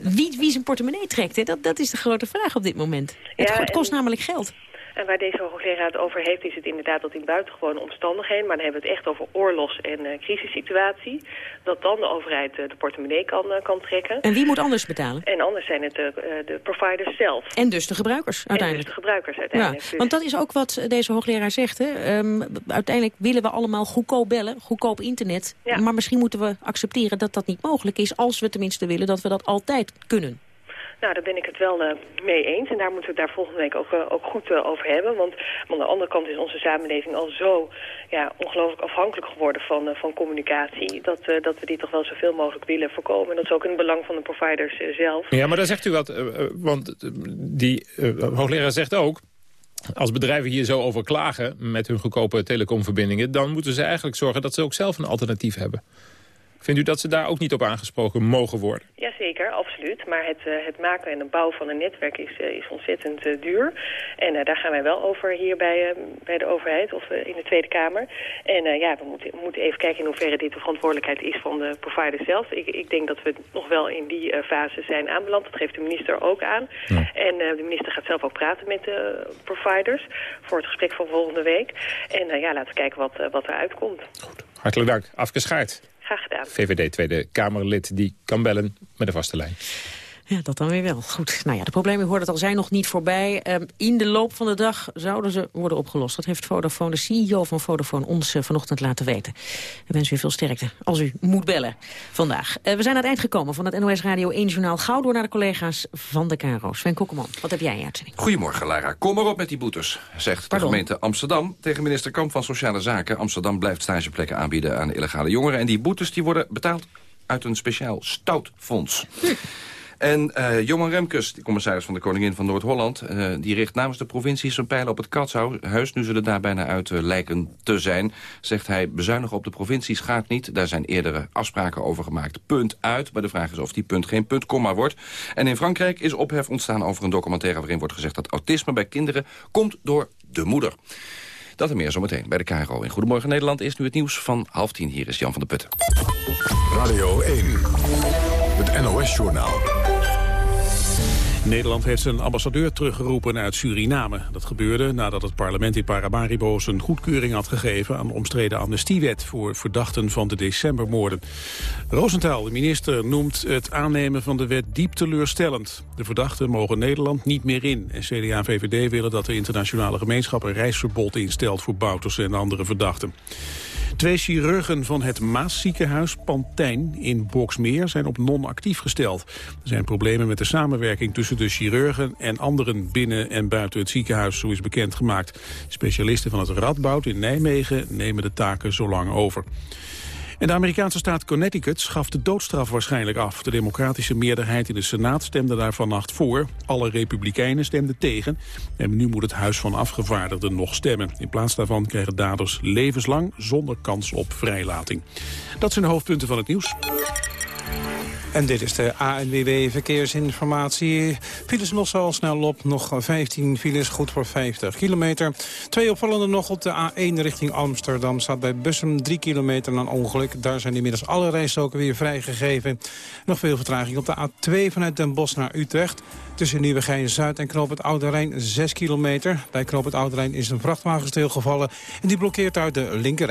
wie, wie zijn portemonnee trekt. Hè? Dat, dat is de grote vraag op dit moment. Het, kost en- namelijk geld. En waar deze hoogleraar het over heeft, is het inderdaad dat in buitengewone omstandigheden, maar dan hebben we het echt over oorlogs- en uh, crisissituatie, dat dan de overheid uh, de portemonnee kan, uh, kan trekken. En wie moet anders betalen? En anders zijn het de, de providers zelf. En dus de gebruikers En dus uiteindelijk. de gebruikers Ja, uiteindelijk. Dus- want dat is ook wat deze hoogleraar zegt. Hè. Um, uiteindelijk willen we allemaal goedkoop bellen, goedkoop internet. Ja. Maar misschien moeten we accepteren dat dat niet mogelijk is... als we tenminste willen dat we dat altijd kunnen. Nou, daar ben ik het wel uh, mee eens. En daar moeten we het daar volgende week ook, uh, ook goed uh, over hebben. Want aan de andere kant is onze samenleving al zo ja, ongelooflijk afhankelijk geworden van, van communicatie. Dat, dat we die toch wel zoveel mogelijk willen voorkomen. En dat is ook in het belang van de providers zelf. Ja, maar dan zegt u wat. want die hoogleraar zegt ook... Als bedrijven hier zo over klagen met hun goedkope telecomverbindingen... dan moeten ze eigenlijk zorgen dat ze ook zelf een alternatief hebben. Vindt u dat ze daar ook niet op aangesproken mogen worden? Jazeker, absoluut. Maar het, uh, het maken en het bouwen van een netwerk is, uh, is ontzettend uh, duur. En daar gaan wij wel over hier bij, bij de overheid of in de Tweede Kamer. En ja, we moeten, we moeten even kijken in hoeverre dit de verantwoordelijkheid is van de provider zelf. Ik, ik denk dat we nog wel in die fase zijn aanbeland. Dat geeft de minister ook aan. Ja. En de minister gaat zelf ook praten met de providers voor het gesprek van volgende week. En ja, laten we kijken wat, wat eruit komt. Goed. Hartelijk dank. Afgeschaard. VVD Tweede Kamerlid die kan bellen met de vaste lijn. Ja, dat dan weer wel. Goed. Nou ja, de problemen, hoort het al, zijn nog niet voorbij. Um, in de loop van de dag zouden ze worden opgelost. Dat heeft Vodafone, de CEO van Vodafone, ons uh, vanochtend laten weten. We wensen u veel sterkte als u moet bellen vandaag. Uh, we zijn aan het eind gekomen van het NOS Radio 1 Journaal. Gauw door naar de collega's van de KRO. Sven Kokkelman, wat heb jij in uitzending? Goedemorgen, Lara. Kom maar op met die boetes, zegt Pardon? de gemeente Amsterdam... tegen minister Kamp van Sociale Zaken. Amsterdam blijft stageplekken aanbieden aan illegale jongeren. En die boetes die worden betaald uit een speciaal stoutfonds. En uh, Johan Remkes, de commissaris van de Koningin van Noord-Holland... Uh, die richt namens de provincies zijn pijlen op het katshuis. Nu ze er daar bijna uit uh, lijken te zijn. Zegt hij, bezuinigen op de provincies gaat niet. Daar zijn eerdere afspraken over gemaakt. Punt uit. Maar de vraag is of die punt geen punt, komma wordt. En in Frankrijk is ophef ontstaan over een documentaire... waarin wordt gezegd dat autisme bij kinderen komt door de moeder. Dat en meer zometeen bij de KRO. In Goedemorgen Nederland is nu het nieuws van half tien. Hier is Jan van der Putten. Radio 1, het NOS-journaal. Nederland heeft zijn ambassadeur teruggeroepen uit Suriname. Dat gebeurde nadat het parlement in Paramaribo zijn goedkeuring had gegeven... aan de omstreden amnestiewet voor verdachten van de decembermoorden. Roosentaal, de minister, noemt het aannemen van de wet diep teleurstellend. De verdachten mogen Nederland niet meer in. En CDA en VVD willen dat de internationale gemeenschap een reisverbod instelt... voor Bouters en andere verdachten. Twee chirurgen van het Maasziekenhuis Pantijn in Boksmeer zijn op non-actief gesteld. Er zijn problemen met de samenwerking tussen de chirurgen en anderen binnen en buiten het ziekenhuis, zo is bekendgemaakt. Specialisten van het Radboud in Nijmegen nemen de taken zo lang over. En de Amerikaanse staat Connecticut schaft de doodstraf waarschijnlijk af. De democratische meerderheid in de Senaat stemde daar vannacht voor. Alle republikeinen stemden tegen. En nu moet het Huis van Afgevaardigden nog stemmen. In plaats daarvan krijgen daders levenslang zonder kans op vrijlating. Dat zijn de hoofdpunten van het nieuws. En dit is de ANWB Verkeersinformatie. Files lossen al snel op. Nog 15 files, goed voor 50 kilometer. Twee opvallende nog op de A1 richting Amsterdam. Staat bij Bussum 3 kilometer na een ongeluk. Daar zijn inmiddels alle rijstroken weer vrijgegeven. Nog veel vertraging op de A2 vanuit Den Bosch naar Utrecht. Tussen Nieuwegein-Zuid en Knoop het Oude Rijn 6 kilometer. Bij Knoop het Oude Rijn is een vrachtwagen stilgevallen. En die blokkeert uit de linker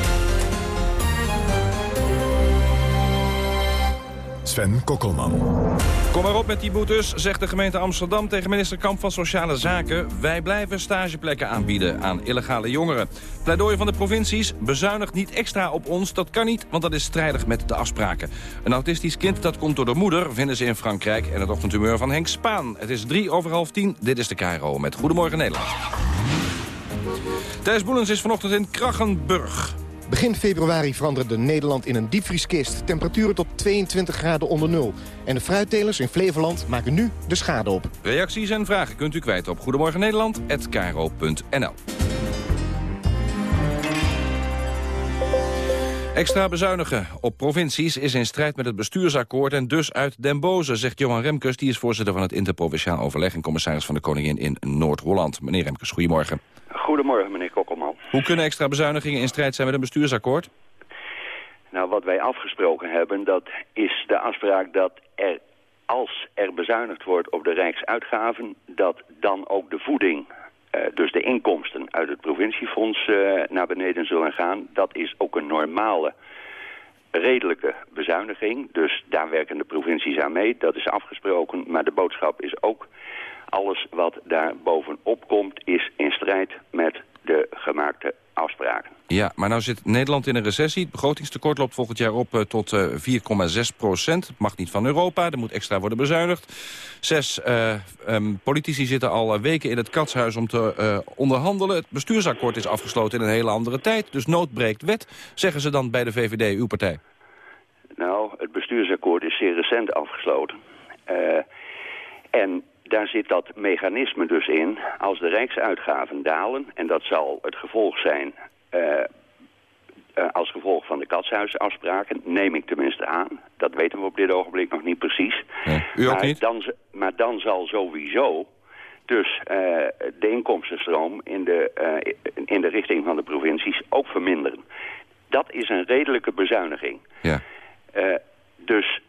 Sven Kokkelman. Kom maar op met die boetes, zegt de gemeente Amsterdam tegen minister Kamp van Sociale Zaken. Wij blijven stageplekken aanbieden aan illegale jongeren. Pleidooi van de provincies, bezuinigt niet extra op ons. Dat kan niet, want dat is strijdig met de afspraken. Een autistisch kind dat komt door de moeder, vinden ze in Frankrijk. En het ochtendhumeur van Henk Spaan. Het is drie over half tien, dit is de KRO met Goedemorgen Nederland. Thijs Boelens is vanochtend in Krachenburg. Begin februari veranderde Nederland in een diepvrieskist. Temperaturen tot 22 graden onder nul. En de fruittelers in Flevoland maken nu de schade op. Reacties en vragen kunt u kwijt op Goedemorgen Nederland@kro.nl. Extra bezuinigen op provincies is in strijd met het bestuursakkoord... en dus uit Den Boze, zegt Johan Remkes. Die is voorzitter van het Interprovinciaal Overleg... en commissaris van de Koningin in Noord-Holland. Meneer Remkes, goedemorgen. Goedemorgen, meneer Kokkelman. Hoe kunnen extra bezuinigingen in strijd zijn met een bestuursakkoord? Nou, wat wij afgesproken hebben, dat is de afspraak dat er, als er bezuinigd wordt op de rijksuitgaven... dat dan ook de voeding, uh, dus de inkomsten uit het provinciefonds uh, naar beneden zullen gaan. Dat is ook een normale redelijke bezuiniging. Dus daar werken de provincies aan mee. Dat is afgesproken. Maar de boodschap is ook... alles wat daar bovenop komt is in strijd met de gemaakte afspraken. Ja, maar nou zit Nederland in een recessie. Het begrotingstekort loopt volgend jaar op eh, tot eh, 4,6 procent. Het mag niet van Europa, er moet extra worden bezuinigd. Zes eh, ehm, politici zitten al eh, weken in het katshuis om te eh, onderhandelen. Het bestuursakkoord is afgesloten in een hele andere tijd. Dus nood breekt wet, zeggen ze dan bij de VVD, uw partij. Nou, het bestuursakkoord is zeer recent afgesloten. Eh, en daar zit dat mechanisme dus in. Als de rijksuitgaven dalen, en dat zal het gevolg zijn... eh, eh, als gevolg van de katshuisafspraken, neem ik tenminste aan. Dat weten we op dit ogenblik nog niet precies. u ook maar niet? Dan, maar dan zal sowieso dus eh, de inkomstenstroom in de, in de richting van de provincies ook verminderen. Dat is een redelijke bezuiniging. Ja. Dus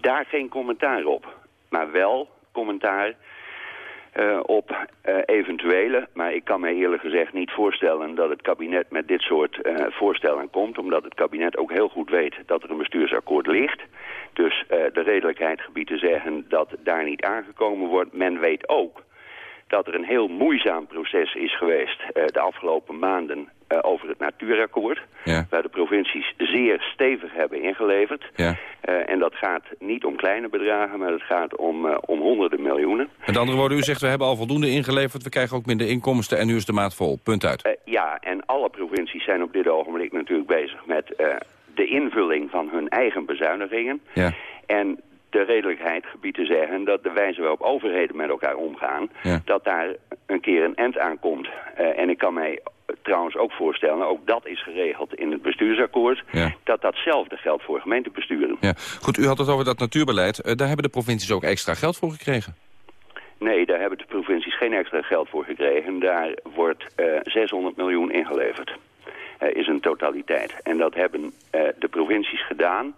daar geen commentaar op. Maar wel commentaar eh, op eh, eventuele... maar ik kan me eerlijk gezegd niet voorstellen dat het kabinet met dit soort eh, voorstellen komt... omdat het kabinet ook heel goed weet dat er een bestuursakkoord ligt. Dus de redelijkheid gebiedt te zeggen dat daar niet aangekomen wordt. Men weet ook dat er een heel moeizaam proces is geweest eh, de afgelopen maanden eh, over het natuurakkoord. Ja. Waar de provincies zeer stevig hebben ingeleverd. Ja. Eh, en dat gaat niet om kleine bedragen, maar het gaat om, om honderden miljoenen. Met andere woorden, u zegt we hebben al voldoende ingeleverd... we krijgen ook minder inkomsten en nu is de maat vol. Punt uit. Ja, en alle provincies zijn op dit ogenblik natuurlijk bezig met de invulling van hun eigen bezuinigingen. Ja. En de redelijkheid gebiedt te zeggen dat de wijze waarop overheden met elkaar omgaan, Ja. dat daar een keer een end aan komt. Eh, en ik kan mij trouwens ook voorstellen, ook dat is geregeld in het bestuursakkoord, Ja. dat datzelfde geldt voor gemeentebesturen. Ja. Goed, u had het over dat natuurbeleid. Eh, daar hebben de provincies ook extra geld voor gekregen. Nee, daar hebben de provincies geen extra geld voor gekregen. Daar wordt eh 600 miljoen ingeleverd. Eh, is een totaliteit. En dat hebben eh, de provincies gedaan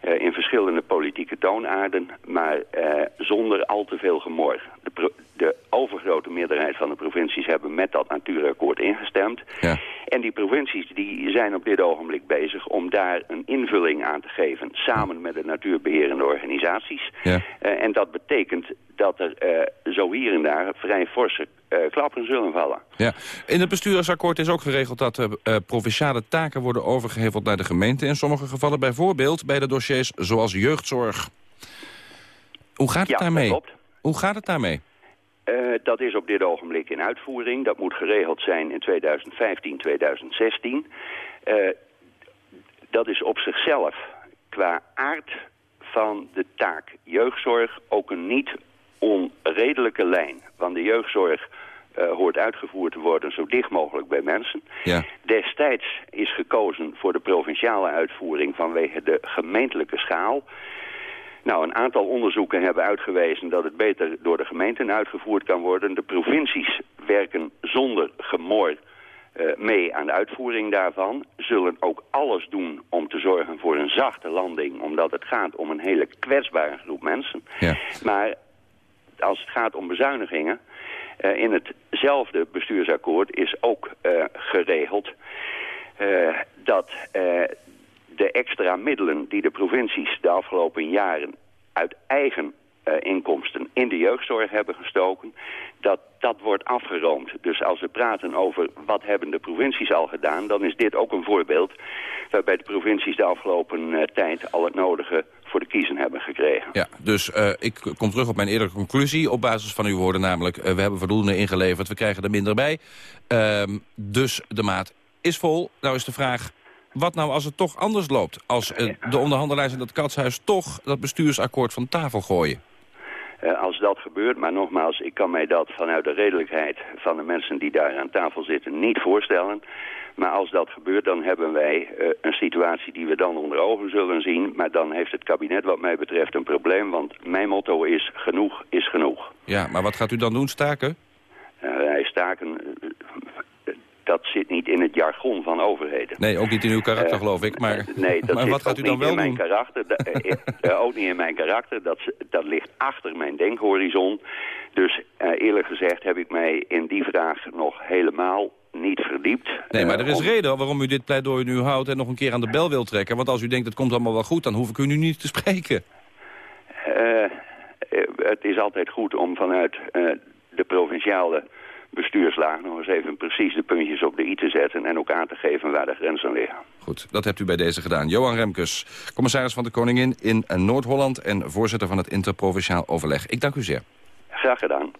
eh, in verschillende politieke toonaarden, maar eh, zonder al te veel gemor. De, de overgrote meerderheid van de provincies hebben met dat natuurakkoord ingestemd. Ja. En die provincies die zijn op dit ogenblik bezig om daar een invulling aan te geven... samen met de natuurbeherende organisaties. Ja. Eh, en dat betekent dat er zo hier en daar vrij forse klappen zullen vallen. Ja. In het bestuursakkoord is ook geregeld dat eh, provinciale taken worden overgeheveld naar de gemeente. In sommige gevallen bijvoorbeeld bij de dossiers zoals jeugdzorg. Hoe gaat het Ja, daarmee? dat klopt. Hoe gaat het daarmee? Eh, dat is op dit ogenblik in uitvoering. Dat moet geregeld zijn in 2015, 2016. Eh, dat is op zichzelf qua aard van de taak jeugdzorg ook een niet onredelijke lijn. Want de jeugdzorg eh, hoort uitgevoerd te worden zo dicht mogelijk bij mensen. Ja. Destijds is gekozen voor de provinciale uitvoering vanwege de gemeentelijke schaal. Nou, een aantal onderzoeken hebben uitgewezen dat het beter door de gemeenten uitgevoerd kan worden. De provincies werken zonder gemor eh, mee aan de uitvoering daarvan. Zullen ook alles doen om te zorgen voor een zachte landing, omdat het gaat om een hele kwetsbare groep mensen. Ja. Maar als het gaat om bezuinigingen, eh, in hetzelfde bestuursakkoord is ook eh, geregeld eh, dat de extra middelen die de provincies de afgelopen jaren uit eigen inkomsten in de jeugdzorg hebben gestoken, dat dat wordt afgeroomd. Dus als we praten over wat hebben de provincies al gedaan, dan is dit ook een voorbeeld waarbij de provincies de afgelopen tijd al het nodige voor de kiezen hebben gekregen. Ja, dus eh, ik kom terug op mijn eerdere conclusie. Op basis van uw woorden namelijk, eh, we hebben voldoende ingeleverd, we krijgen er minder bij. Ehm, dus de maat is vol. Nou is de vraag, wat nou als het toch anders loopt? Als eh, de onderhandelaars in dat katshuis toch dat bestuursakkoord van tafel gooien? Eh, als dat gebeurt, maar nogmaals, ik kan mij dat vanuit de redelijkheid van de mensen die daar aan tafel zitten niet voorstellen. Maar als dat gebeurt, dan hebben wij eh, een situatie die we dan onder ogen zullen zien. Maar dan heeft het kabinet wat mij betreft een probleem, want mijn motto is genoeg is genoeg. Ja, maar wat gaat u dan doen, staken? Eh, wij staken, dat zit niet in het jargon van overheden. Nee, ook niet in uw karakter Eh, geloof ik. Maar, Nee, dat maar wat gaat u dan niet wel in mijn doen? karakter. Eh, eh, ook niet in mijn karakter. Dat, dat ligt achter mijn denkhorizon. Dus eh, eerlijk gezegd heb ik mij in die vraag nog helemaal niet verdiept. Nee, maar er is om- reden waarom u dit pleidooi nu houdt... en nog een keer aan de bel wil trekken. Want als u denkt het komt allemaal wel goed... dan hoef ik u nu niet te spreken. Eh, eh, het is altijd goed om vanuit eh, de provinciale bestuurslaag nog eens even precies de puntjes op de i te zetten en ook aan te geven waar de grenzen liggen. Goed, dat hebt u bij deze gedaan. Johan Remkes, commissaris van de Koningin in Noord-Holland... en voorzitter van het Interprovinciaal Overleg. Ik dank u zeer. Graag gedaan.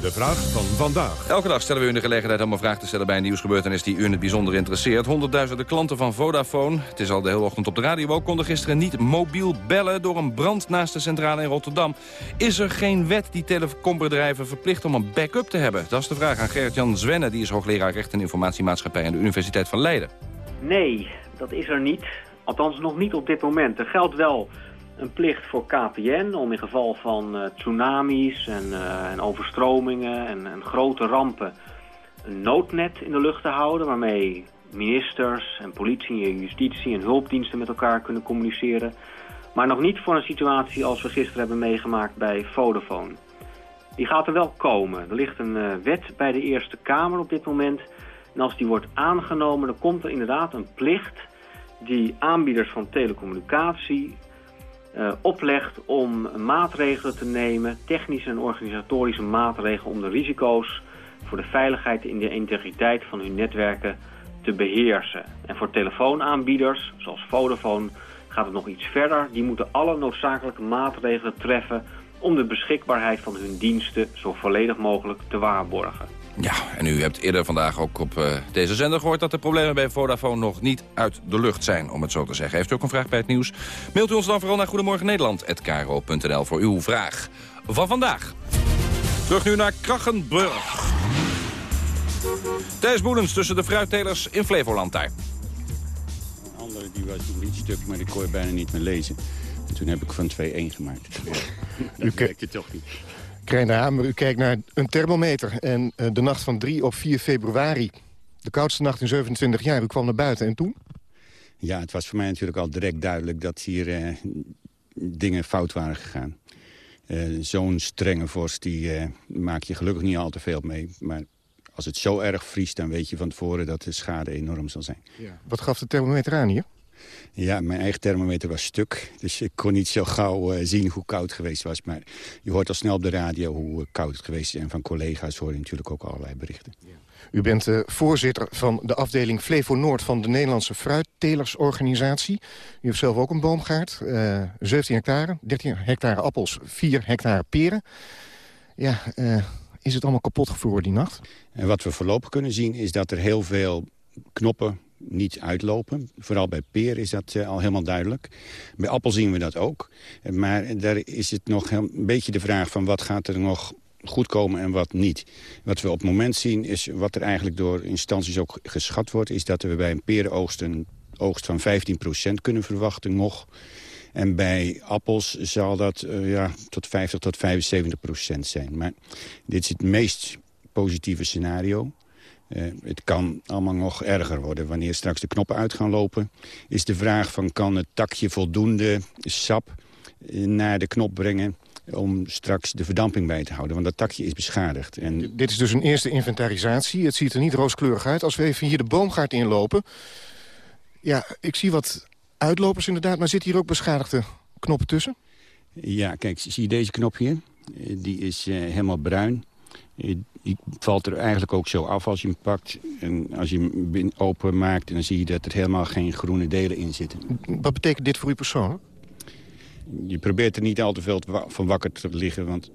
De vraag van vandaag. Elke dag stellen we u de gelegenheid om een vraag te stellen bij een nieuwsgebeurtenis die u in het bijzonder interesseert. Honderdduizenden klanten van Vodafone, het is al de hele ochtend op de radio ook, konden gisteren niet mobiel bellen door een brand naast de centrale in Rotterdam. Is er geen wet die telecombedrijven verplicht om een backup te hebben? Dat is de vraag aan Gerrit-Jan Zwenne, die is hoogleraar recht en informatiemaatschappij aan de Universiteit van Leiden. Nee, dat is er niet. Althans nog niet op dit moment. Er geldt wel een plicht voor KPN om in geval van eh, tsunamis en, eh, en overstromingen en, en grote rampen een noodnet in de lucht te houden waarmee ministers en politie en justitie en hulpdiensten met elkaar kunnen communiceren. Maar nog niet voor een situatie als we gisteren hebben meegemaakt bij Vodafone. Die gaat er wel komen. Er ligt een eh, wet bij de Eerste Kamer op dit moment. En als die wordt aangenomen, dan komt er inderdaad een plicht die aanbieders van telecommunicatie eh, oplegt om maatregelen te nemen, technische en organisatorische maatregelen om de risico's voor de veiligheid en de integriteit van hun netwerken te beheersen. En voor telefoonaanbieders, zoals Vodafone, gaat het nog iets verder. Die moeten alle noodzakelijke maatregelen treffen om de beschikbaarheid van hun diensten zo volledig mogelijk te waarborgen. Ja, en u hebt eerder vandaag ook op eh, deze zender gehoord... dat de problemen bij Vodafone nog niet uit de lucht zijn, om het zo te zeggen. Heeft u ook een vraag bij het nieuws? Mailt u ons dan vooral naar goedemorgennederland.kro.nl voor uw vraag van vandaag. Terug nu naar Krachenburg. Thijs Boelens tussen de fruittelers in Flevoland daar. Een andere die was nog niet stuk, maar die kon je bijna niet meer lezen. En toen heb ik van 2-1 gemaakt. dat werkte toch niet. Krijn Hamer, u kijkt naar een thermometer. En eh, de nacht van 3 op 4 februari. De koudste nacht in 27 jaar. U kwam naar buiten en toen? Ja, het was voor mij natuurlijk al direct duidelijk dat hier eh, dingen fout waren gegaan. Eh, Zo'n strenge vorst, die eh, maak je gelukkig niet al te veel mee. Maar als het zo erg vriest, dan weet je van tevoren dat de schade enorm zal zijn. Wat gaf de thermometer aan hier? Ja, mijn eigen thermometer was stuk. Dus ik kon niet zo gauw eh, zien hoe koud het geweest was. Maar je hoort al snel op de radio hoe eh, koud het geweest is. En van collega's hoor je natuurlijk ook allerlei berichten. U bent eh, voorzitter van de afdeling Flevo Noord van de Nederlandse Fruittelersorganisatie. U heeft zelf ook een boomgaard. eh 17 hectare, 13 hectare appels, 4 hectare peren. Ja, is het allemaal kapot gevroren die nacht? En wat we voorlopig kunnen zien is dat er heel veel knoppen niet uitlopen. Vooral bij peer is dat eh, al helemaal duidelijk. Bij appel zien we dat ook. Maar daar is het nog een beetje de vraag van wat gaat er nog goed komen en wat niet. Wat we op het moment zien is wat er eigenlijk door instanties ook geschat wordt... is dat we bij een perenoogst een oogst van 15% kunnen verwachten nog. En bij appels zal dat eh, ja, tot 50 tot 75 procent zijn. Maar dit is het meest positieve scenario. Eh, het kan allemaal nog erger worden. Wanneer straks de knoppen uit gaan lopen... is de vraag van kan het takje voldoende sap eh, naar de knop brengen... om straks de verdamping bij te houden. Want dat takje is beschadigd. En Dit is dus een eerste inventarisatie. Het ziet er niet rooskleurig uit. Als we even hier de boomgaard inlopen... Ja, ik zie wat uitlopers inderdaad, maar zitten hier ook beschadigde knoppen tussen? Ja, kijk, zie je deze knop hier? Eh, Die is helemaal bruin. Die valt er eigenlijk ook zo af als je hem pakt. En als je hem bin- open maakt, dan zie je dat er helemaal geen groene delen in zitten. Wat betekent dit voor u persoonlijk? Je probeert er niet al te veel van wakker te liggen, want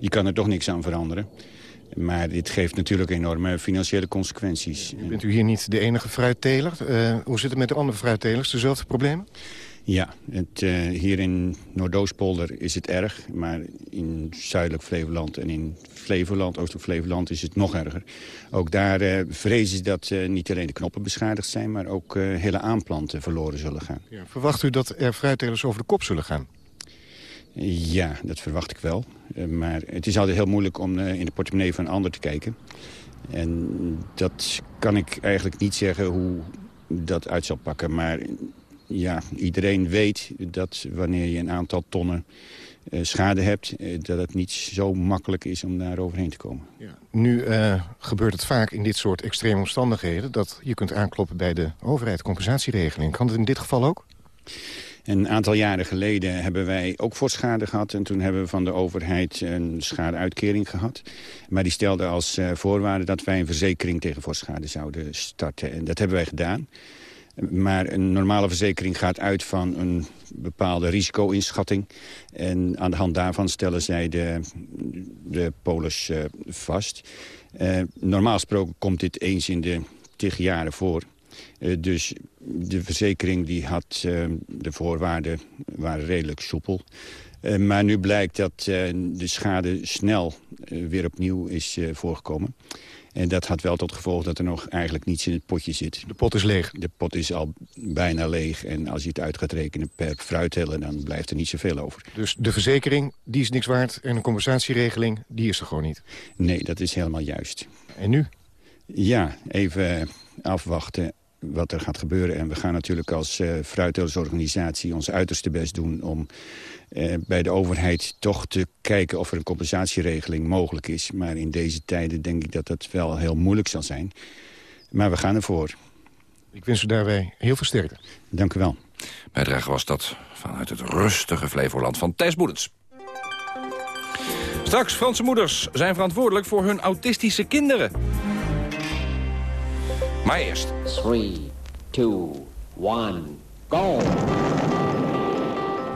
je kan er toch niks aan veranderen. Maar dit geeft natuurlijk enorme financiële consequenties. Bent u hier niet de enige fruitteler? Eh, hoe zit het met de andere fruittelers? Dezelfde problemen? Ja, het, eh, hier in Noordoostpolder is het erg. Maar in zuidelijk Flevoland en in Flevoland, oostelijk Flevoland is het nog erger. Ook daar eh, vrezen ze dat eh, niet alleen de knoppen beschadigd zijn... maar ook hele aanplanten verloren zullen gaan. Verwacht u dat er fruittelers over de kop zullen gaan? Ja, dat verwacht ik wel. Maar het is altijd heel moeilijk om in de portemonnee van een ander te kijken. En dat kan ik eigenlijk niet zeggen hoe dat uit zal pakken. Maar ja, iedereen weet dat wanneer je een aantal tonnen eh, schade hebt... eh, dat het niet zo makkelijk is om daar overheen te komen. Nu eh, gebeurt het vaak in dit soort extreme omstandigheden... dat je kunt aankloppen bij de overheid, compensatieregeling. Kan het in dit geval ook? Een aantal jaren geleden hebben wij ook voor schade gehad. En toen hebben we van de overheid een schadeuitkering gehad. Maar die stelde als voorwaarde dat wij een verzekering tegen voorschade zouden starten. En dat hebben wij gedaan. Maar een normale verzekering gaat uit van een bepaalde risico-inschatting. En aan de hand daarvan stellen zij de, de polis eh, vast. Eh, normaal gesproken komt dit eens in de tig jaren voor. Eh, dus de verzekering die had, de voorwaarden waren redelijk soepel. Maar nu blijkt dat de schade snel weer opnieuw is voorgekomen. En dat had wel tot gevolg dat er nog eigenlijk niets in het potje zit. De pot is leeg? De pot is al bijna leeg. En als je het uit gaat rekenen per fruitteller... dan blijft er niet zoveel over. Dus de verzekering, die is niks waard... en een compensatieregeling, die is er gewoon niet? Nee, dat is helemaal juist. En nu? Ja, even afwachten wat er gaat gebeuren. En we gaan natuurlijk als uh, fruitteelsorganisatie ons uiterste best doen... om uh, bij de overheid toch te kijken of er een compensatieregeling mogelijk is. Maar in deze tijden denk ik dat dat wel heel moeilijk zal zijn. Maar we gaan ervoor. Ik wens u daarbij heel veel sterkte. Dank u wel. Bijdrage was dat vanuit het rustige Flevoland van Thijs Boedens. Straks, Franse moeders zijn verantwoordelijk voor hun autistische kinderen. Maar eerst. 3, 2, 1, go!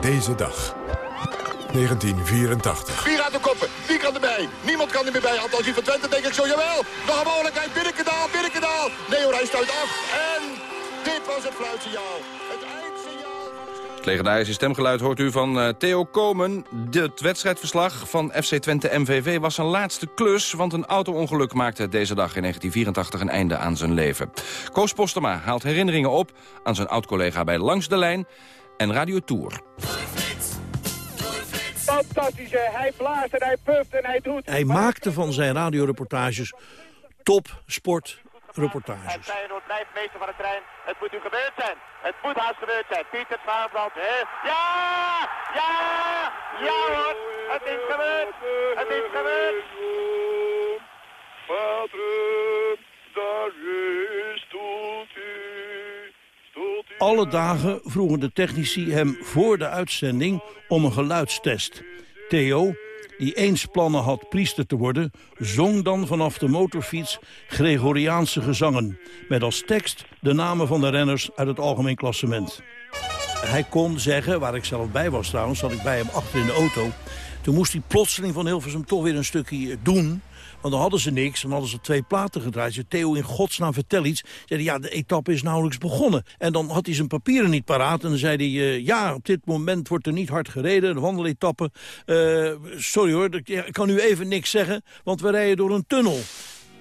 Deze dag. 1984. Vier aan de koppen, wie kan erbij? Niemand kan er meer bij. Althans, die van Twente denk ik zo, jawel. Nog een mogelijkheid, Binnenkendaal, Binnenkendaal. Nee hoor, hij stuit af. En dit was het fluitsignaal. Het legendarische stemgeluid hoort u van uh, Theo Komen. Het wedstrijdverslag van FC Twente MVV was zijn laatste klus... want een auto-ongeluk maakte deze dag in 1984 een einde aan zijn leven. Koos Postema haalt herinneringen op aan zijn oud-collega bij Langs de Lijn... en Radio Tour. Fantastisch, hij blaast en hij puft en hij doet. Hij maakte van zijn radioreportages top sport reportages. En Feyenoord blijft meester van het trein. Het moet nu gebeurd zijn. Het moet haast gebeurd zijn. Pieter Svaarbrand. Ja! Ja! Ja hoor! Het is gebeurd! Het is gebeurd! Vader, daar is tot u. Alle dagen vroegen de technici hem voor de uitzending om een geluidstest. Theo, die eens plannen had priester te worden... zong dan vanaf de motorfiets Gregoriaanse gezangen... met als tekst de namen van de renners uit het algemeen klassement. Hij kon zeggen, waar ik zelf bij was trouwens, zat ik bij hem achter in de auto... toen moest hij plotseling van Hilversum toch weer een stukje doen... Want dan hadden ze niks, dan hadden ze twee platen gedraaid. Ze Theo, in godsnaam, vertel iets. Zei ja, de etappe is nauwelijks begonnen. En dan had hij zijn papieren niet paraat. En dan zei hij, uh, ja, op dit moment wordt er niet hard gereden. De wandeletappe. Uh, sorry hoor, ik kan nu even niks zeggen, want we rijden door een tunnel.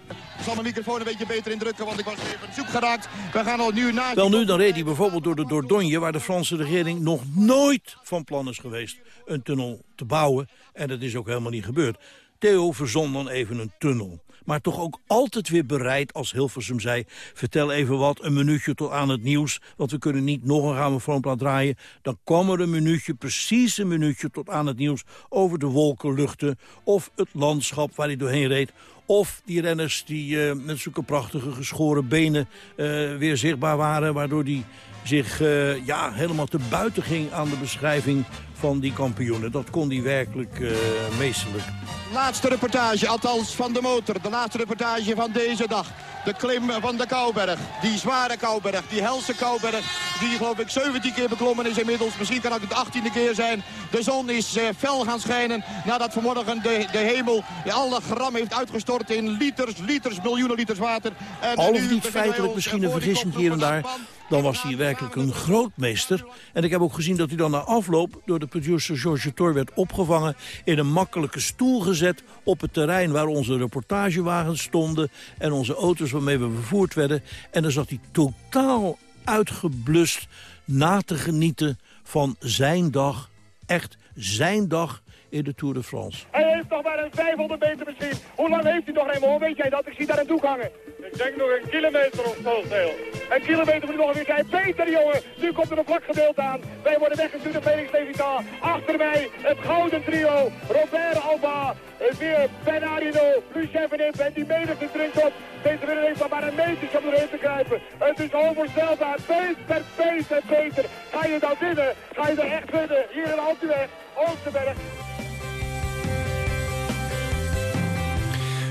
Ik zal mijn microfoon een beetje beter indrukken, want ik was even zoek geraakt. We gaan al nu naar... Wel nu, dan reed hij bijvoorbeeld door de Dordogne... waar de Franse regering nog nooit van plan is geweest... een tunnel te bouwen. En dat is ook helemaal niet gebeurd. Theo verzon dan even een tunnel. Maar toch ook altijd weer bereid, als Hilversum zei... vertel even wat, een minuutje tot aan het nieuws... want we kunnen niet nog een grammofoonplaat draaien. Dan kwam er een minuutje, precies een minuutje tot aan het nieuws... over de wolkenluchten of het landschap waar hij doorheen reed... Of die renners die uh, met zulke prachtige geschoren benen uh, weer zichtbaar waren... waardoor die zich uh, ja, helemaal te buiten ging aan de beschrijving van die kampioenen. Dat kon hij werkelijk uh, meesterlijk. Laatste reportage, althans van de motor. De laatste reportage van deze dag. De klim van de Kouberg. Die zware Kouberg, die helse Kouberg. Die geloof ik 17 keer beklommen is inmiddels. Misschien kan het de 18e keer zijn. De zon is uh, fel gaan schijnen nadat vanmorgen de, de hemel alle gram heeft uitgestort in liters, liters, miljoenen liters water. En Al of niet feitelijk misschien een vergissing hier en daar dan was hij werkelijk een grootmeester. En ik heb ook gezien dat hij dan na afloop door de producer George Tor werd opgevangen... in een makkelijke stoel gezet op het terrein waar onze reportagewagens stonden... en onze auto's waarmee we vervoerd werden. En dan zat hij totaal uitgeblust na te genieten van zijn dag. Echt zijn dag in de Tour de France. Hij heeft nog maar een 500 meter misschien. Hoe lang heeft hij nog, Raymond? Weet jij dat? Ik zie daar een doek hangen. Ik denk nog een kilometer of zo veel. Een kilometer moet er nog weer zijn. Peter, jongen. Nu komt er een vlak gedeelte aan. Wij worden weggestuurd door Felix Levita. Achter mij het gouden trio. Robert Alba. eh, Weer Ben Arino. Lucien Van Impe. En die menigte drinkt op. Deze winnaar heeft maar een metertje om erin te kruipen. Het is onvoorstelbaar. Peter, Peter, Peter. Ga je nou winnen? Ga je er echt winnen? Hier in Altenweg. Oosterberg.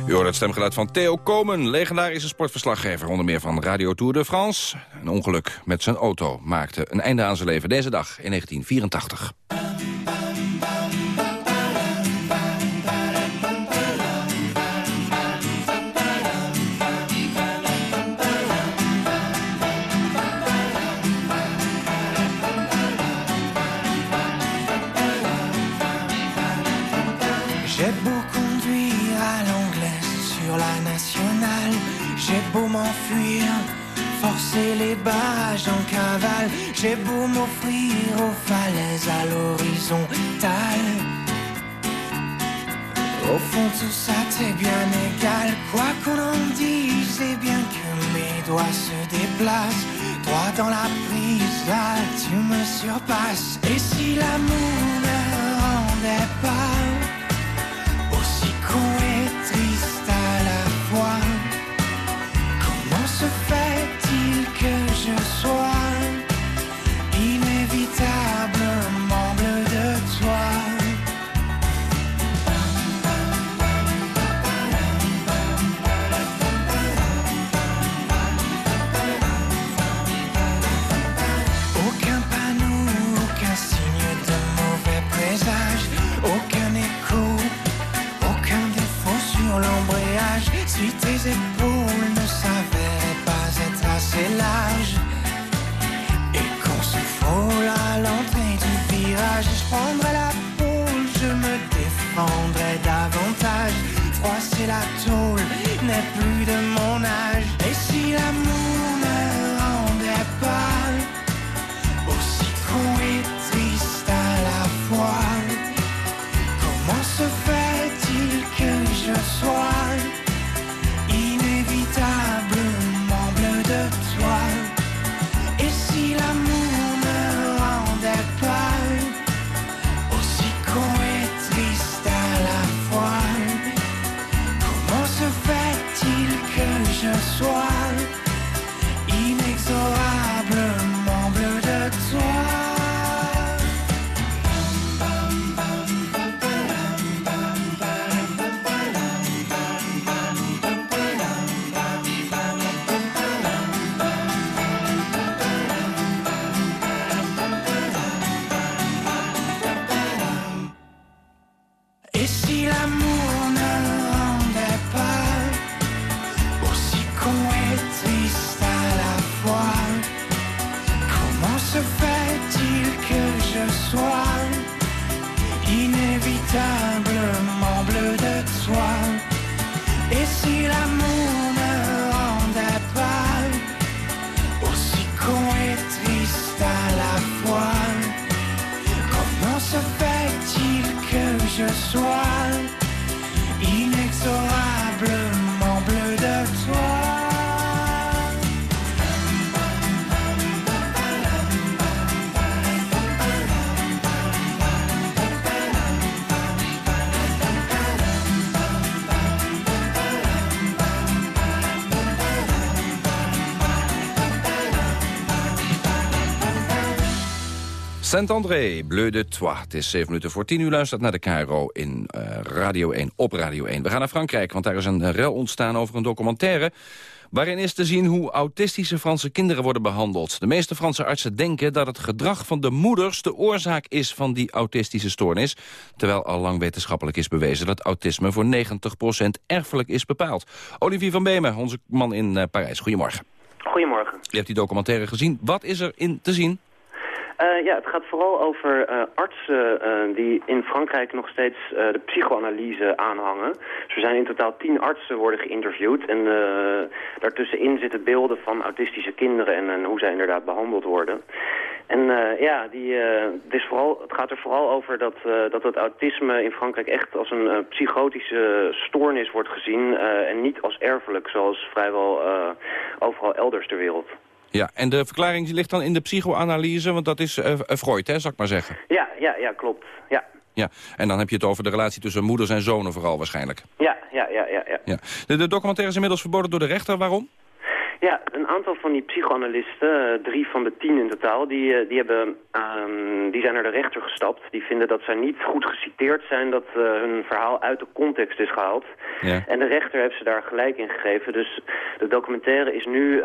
U hoort het stemgeluid van Theo Komen, legendarische sportverslaggever... onder meer van Radio Tour de France. Een ongeluk met zijn auto maakte een einde aan zijn leven deze dag in 1984. Les barrages en cavale, j'ai beau m'offrir aux falaises à l'horizontale. Au fond tout ça t'est bien égal, quoi qu'on en dise, et bien que mes doigts se déplacent, droit dans la prise, là tu me surpasses. Et si l'amour ne rendait pas aussi con Come on. Saint-André, Bleu de Trois. Het is 7 minuten voor 10 uur. Luistert naar de KRO in eh, Radio 1, op Radio 1. We gaan naar Frankrijk, want daar is een rel ontstaan over een documentaire... waarin is te zien hoe autistische Franse kinderen worden behandeld. De meeste Franse artsen denken dat het gedrag van de moeders... de oorzaak is van die autistische stoornis... terwijl al lang wetenschappelijk is bewezen... dat autisme voor 90% erfelijk is bepaald. Olivier van Beemen, onze man in eh, Parijs. Goedemorgen. Goedemorgen. Je hebt die documentaire gezien. Wat is er in te zien? Eh, ja, het gaat vooral over eh, artsen eh, die in Frankrijk nog steeds de psychoanalyse aanhangen. Dus er zijn in totaal tien artsen worden geïnterviewd. En daartussenin zitten beelden van autistische kinderen en, hoe zij inderdaad behandeld worden. En ja, die, het, is vooral, het gaat er vooral over dat, dat het autisme in Frankrijk echt als een psychotische stoornis wordt gezien. en niet als erfelijk, zoals vrijwel overal elders ter wereld. Ja, en de verklaring ligt dan in de psychoanalyse, want dat is uh, Freud, hè, zal ik maar zeggen. Ja, ja, ja, klopt. Ja. Ja, en dan heb je het over de relatie tussen moeders en zonen vooral waarschijnlijk. Ja, ja, ja, ja. ja. ja. De, de documentaire is inmiddels verboden door de rechter, waarom? Ja, een aantal van die psychoanalisten, uh, drie van de tien in totaal, die, uh, die, hebben, um, die zijn naar de rechter gestapt. Die vinden dat zij niet goed geciteerd zijn, dat uh, hun verhaal uit de context is gehaald. Ja. En de rechter heeft ze daar gelijk in gegeven. Dus de documentaire is nu,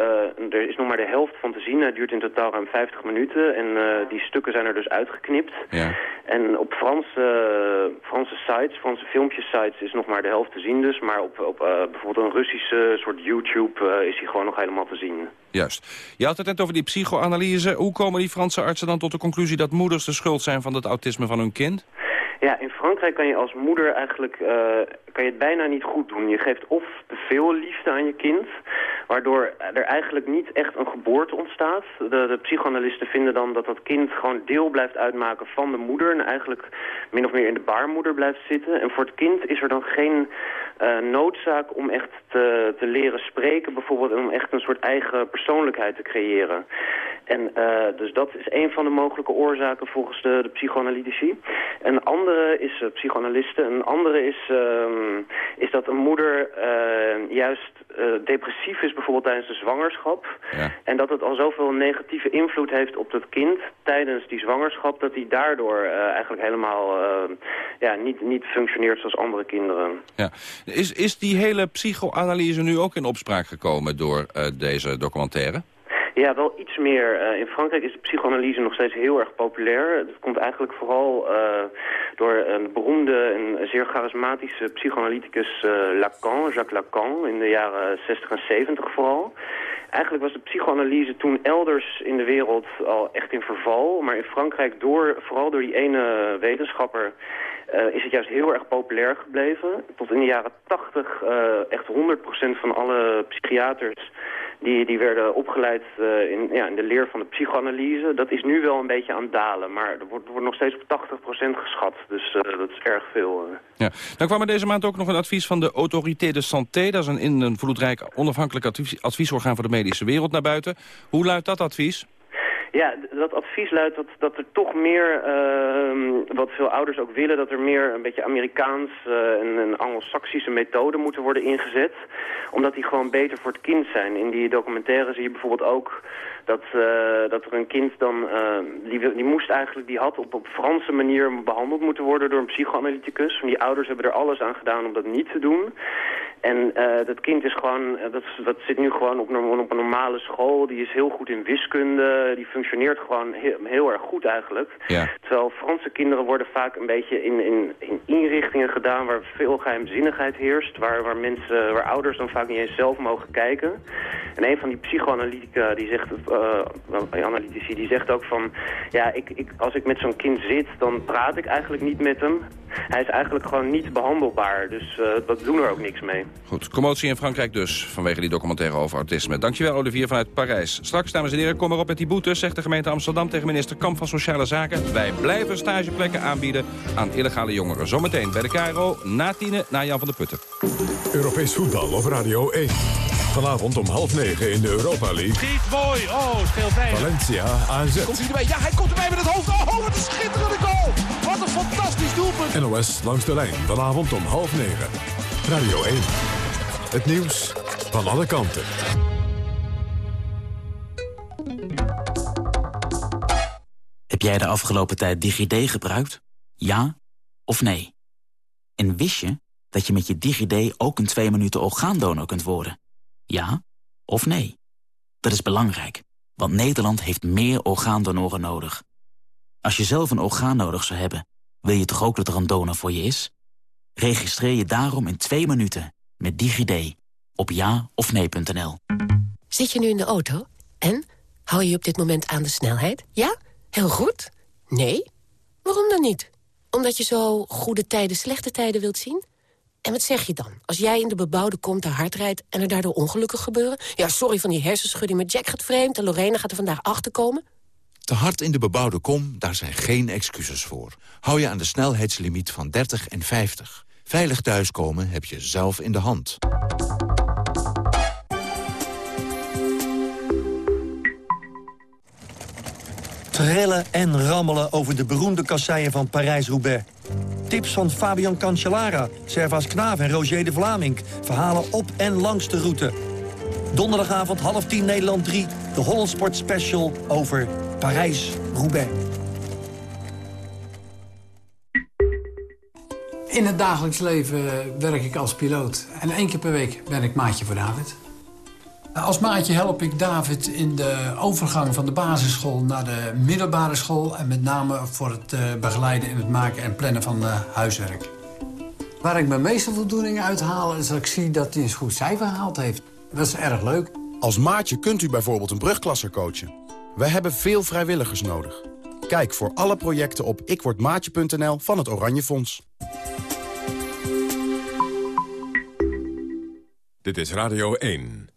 er is nog maar de helft van te zien. Het duurt in totaal ruim 50 minuten en die stukken zijn er dus uitgeknipt. Ja. En op Franse, Franse sites, Franse filmpjessites is nog maar de helft te zien dus. Maar op, op bijvoorbeeld een Russische soort YouTube is hij gewoon nog helemaal te zien. Juist. Je had het net over die psychoanalyse. Hoe komen die Franse artsen dan tot de conclusie dat moeders de schuld zijn van het autisme van hun kind? Ja, in Frankrijk kan je als moeder eigenlijk uh, kan je het bijna niet goed doen. Je geeft of te veel liefde aan je kind, waardoor er eigenlijk niet echt een geboorte ontstaat. De, de psychoanalisten vinden dan dat dat kind gewoon deel blijft uitmaken van de moeder en eigenlijk min of meer in de baarmoeder blijft zitten. En voor het kind is er dan geen uh, noodzaak om echt te, te leren spreken, bijvoorbeeld om echt een soort eigen persoonlijkheid te creëren. En uh, dus dat is een van de mogelijke oorzaken volgens de, de psychoanalytici. Een andere is uh, psychoanalisten. Een andere is, uh, is dat een moeder uh, juist depressief is bijvoorbeeld tijdens de zwangerschap. Ja. En dat het al zoveel negatieve invloed heeft op het kind tijdens die zwangerschap... dat hij daardoor eigenlijk helemaal ja, niet, niet functioneert zoals andere kinderen. Ja. Is, is die hele psychoanalyse nu ook in opspraak gekomen door deze documentaire? Ja, wel iets meer. Uh, in Frankrijk is de psychoanalyse nog steeds heel erg populair. Dat komt eigenlijk vooral uh, door een beroemde en zeer charismatische psychoanalyticus uh, Lacan, Jacques Lacan, in de jaren 60 en 70 vooral. Eigenlijk was de psychoanalyse toen elders in de wereld al echt in verval. Maar in Frankrijk, door, vooral door die ene wetenschapper, uh, is het juist heel erg populair gebleven. Tot in de jaren 80 uh, echt 100% van alle psychiaters die, die werden opgeleid uh, in, ja, in de leer van de psychoanalyse. Dat is nu wel een beetje aan het dalen, maar er wordt, wordt nog steeds op 80% geschat. Dus dat is erg veel. Ja. Dan kwam er deze maand ook nog een advies van de Autorité de Santé. Dat is een invloedrijk onafhankelijk advies, adviesorgaan voor de medische wereld naar buiten. Hoe luidt dat advies? Ja, dat advies luidt dat, dat er toch meer, uh, wat veel ouders ook willen, dat er meer een beetje Amerikaans uh, en, en Anglo-Saxische methoden moeten worden ingezet. Omdat die gewoon beter voor het kind zijn. In die documentaire zie je bijvoorbeeld ook dat, uh, dat er een kind dan, die, die moest eigenlijk, die had op, op Franse manier behandeld moeten worden door een psychoanalyticus. En die ouders hebben er alles aan gedaan om dat niet te doen. En dat kind is gewoon, dat, dat zit nu gewoon op, op een normale school. Die is heel goed in wiskunde, die functioneert gewoon heel, heel erg goed eigenlijk. Ja. Terwijl Franse kinderen worden vaak een beetje in, in, in inrichtingen gedaan waar veel geheimzinnigheid heerst. Waar, waar, mensen, waar ouders dan vaak niet eens zelf mogen kijken. En een van die psychoanalytica die zegt, uh, analytici, die zegt ook van... Ja, ik, ik, als ik met zo'n kind zit, dan praat ik eigenlijk niet met hem. Hij is eigenlijk gewoon niet behandelbaar. Dus dat doen er ook niks mee. Goed, commotie in Frankrijk dus, vanwege die documentaire over autisme. Dankjewel Olivier vanuit Parijs. Straks, dames en heren, kom erop met die boetes, zegt de gemeente Amsterdam tegen minister Kamp van Sociale Zaken. Wij blijven stageplekken aanbieden aan illegale jongeren. Zometeen bij de KRO, na tienen, naar Jan van der Putten. Europees voetbal op Radio 1. Vanavond om half negen in de Europa League. Schiet mooi. Oh, speelt veilig. Valencia AZ. Komt hij erbij? Ja, hij komt erbij met het hoofd. Oh, wat een schitterende goal. Wat een fantastisch doelpunt. NOS langs de lijn. Vanavond om half negen. Radio 1. Het nieuws van alle kanten. Heb jij de afgelopen tijd DigiD gebruikt? Ja of nee? En wist je dat je met je DigiD ook een twee minuten orgaandonor kunt worden? Ja of nee? Dat is belangrijk, want Nederland heeft meer orgaandonoren nodig. Als je zelf een orgaan nodig zou hebben, wil je toch ook dat er een donor voor je is? Registreer je daarom in twee minuten met DigiD op ja of nee.nl. Zit je nu in de auto? En? Hou je op dit moment aan de snelheid? Ja? Heel goed? Nee? Waarom dan niet? Omdat je zo goede tijden, slechte tijden wilt zien? En wat zeg je dan? Als jij in de bebouwde kom te hard rijdt en er daardoor ongelukken gebeuren? Ja, sorry van die hersenschudding, maar Jack gaat vreemd en Lorena gaat er vandaag achterkomen. Te hard in de bebouwde kom, daar zijn geen excuses voor. Hou je aan de snelheidslimiet van 30 en 50. Veilig thuiskomen heb je zelf in de hand. Trillen en rammelen over de beroemde kasseien van Parijs-Roubaix. Tips van Fabian Cancellara, Servaas Knaaf en Roger de Vlaming. Verhalen op en langs de route. Donderdagavond half tien Nederland 3. De Hollandsport Special over Parijs-Roubaix. In het dagelijks leven werk ik als piloot. En één keer per week ben ik maatje voor David. Als maatje help ik David in de overgang van de basisschool naar de middelbare school... en met name voor het eh, begeleiden in het maken en plannen van uh, huiswerk. Waar ik mijn meeste voldoening uit haal is dat ik zie dat hij een goed cijfer gehaald heeft. Dat is erg leuk. Als maatje kunt u bijvoorbeeld een brugklasser coachen. Wij hebben veel vrijwilligers nodig. Kijk voor alle projecten op ikwordmaatje.nl van het Oranje Fonds. Dit is Radio 1.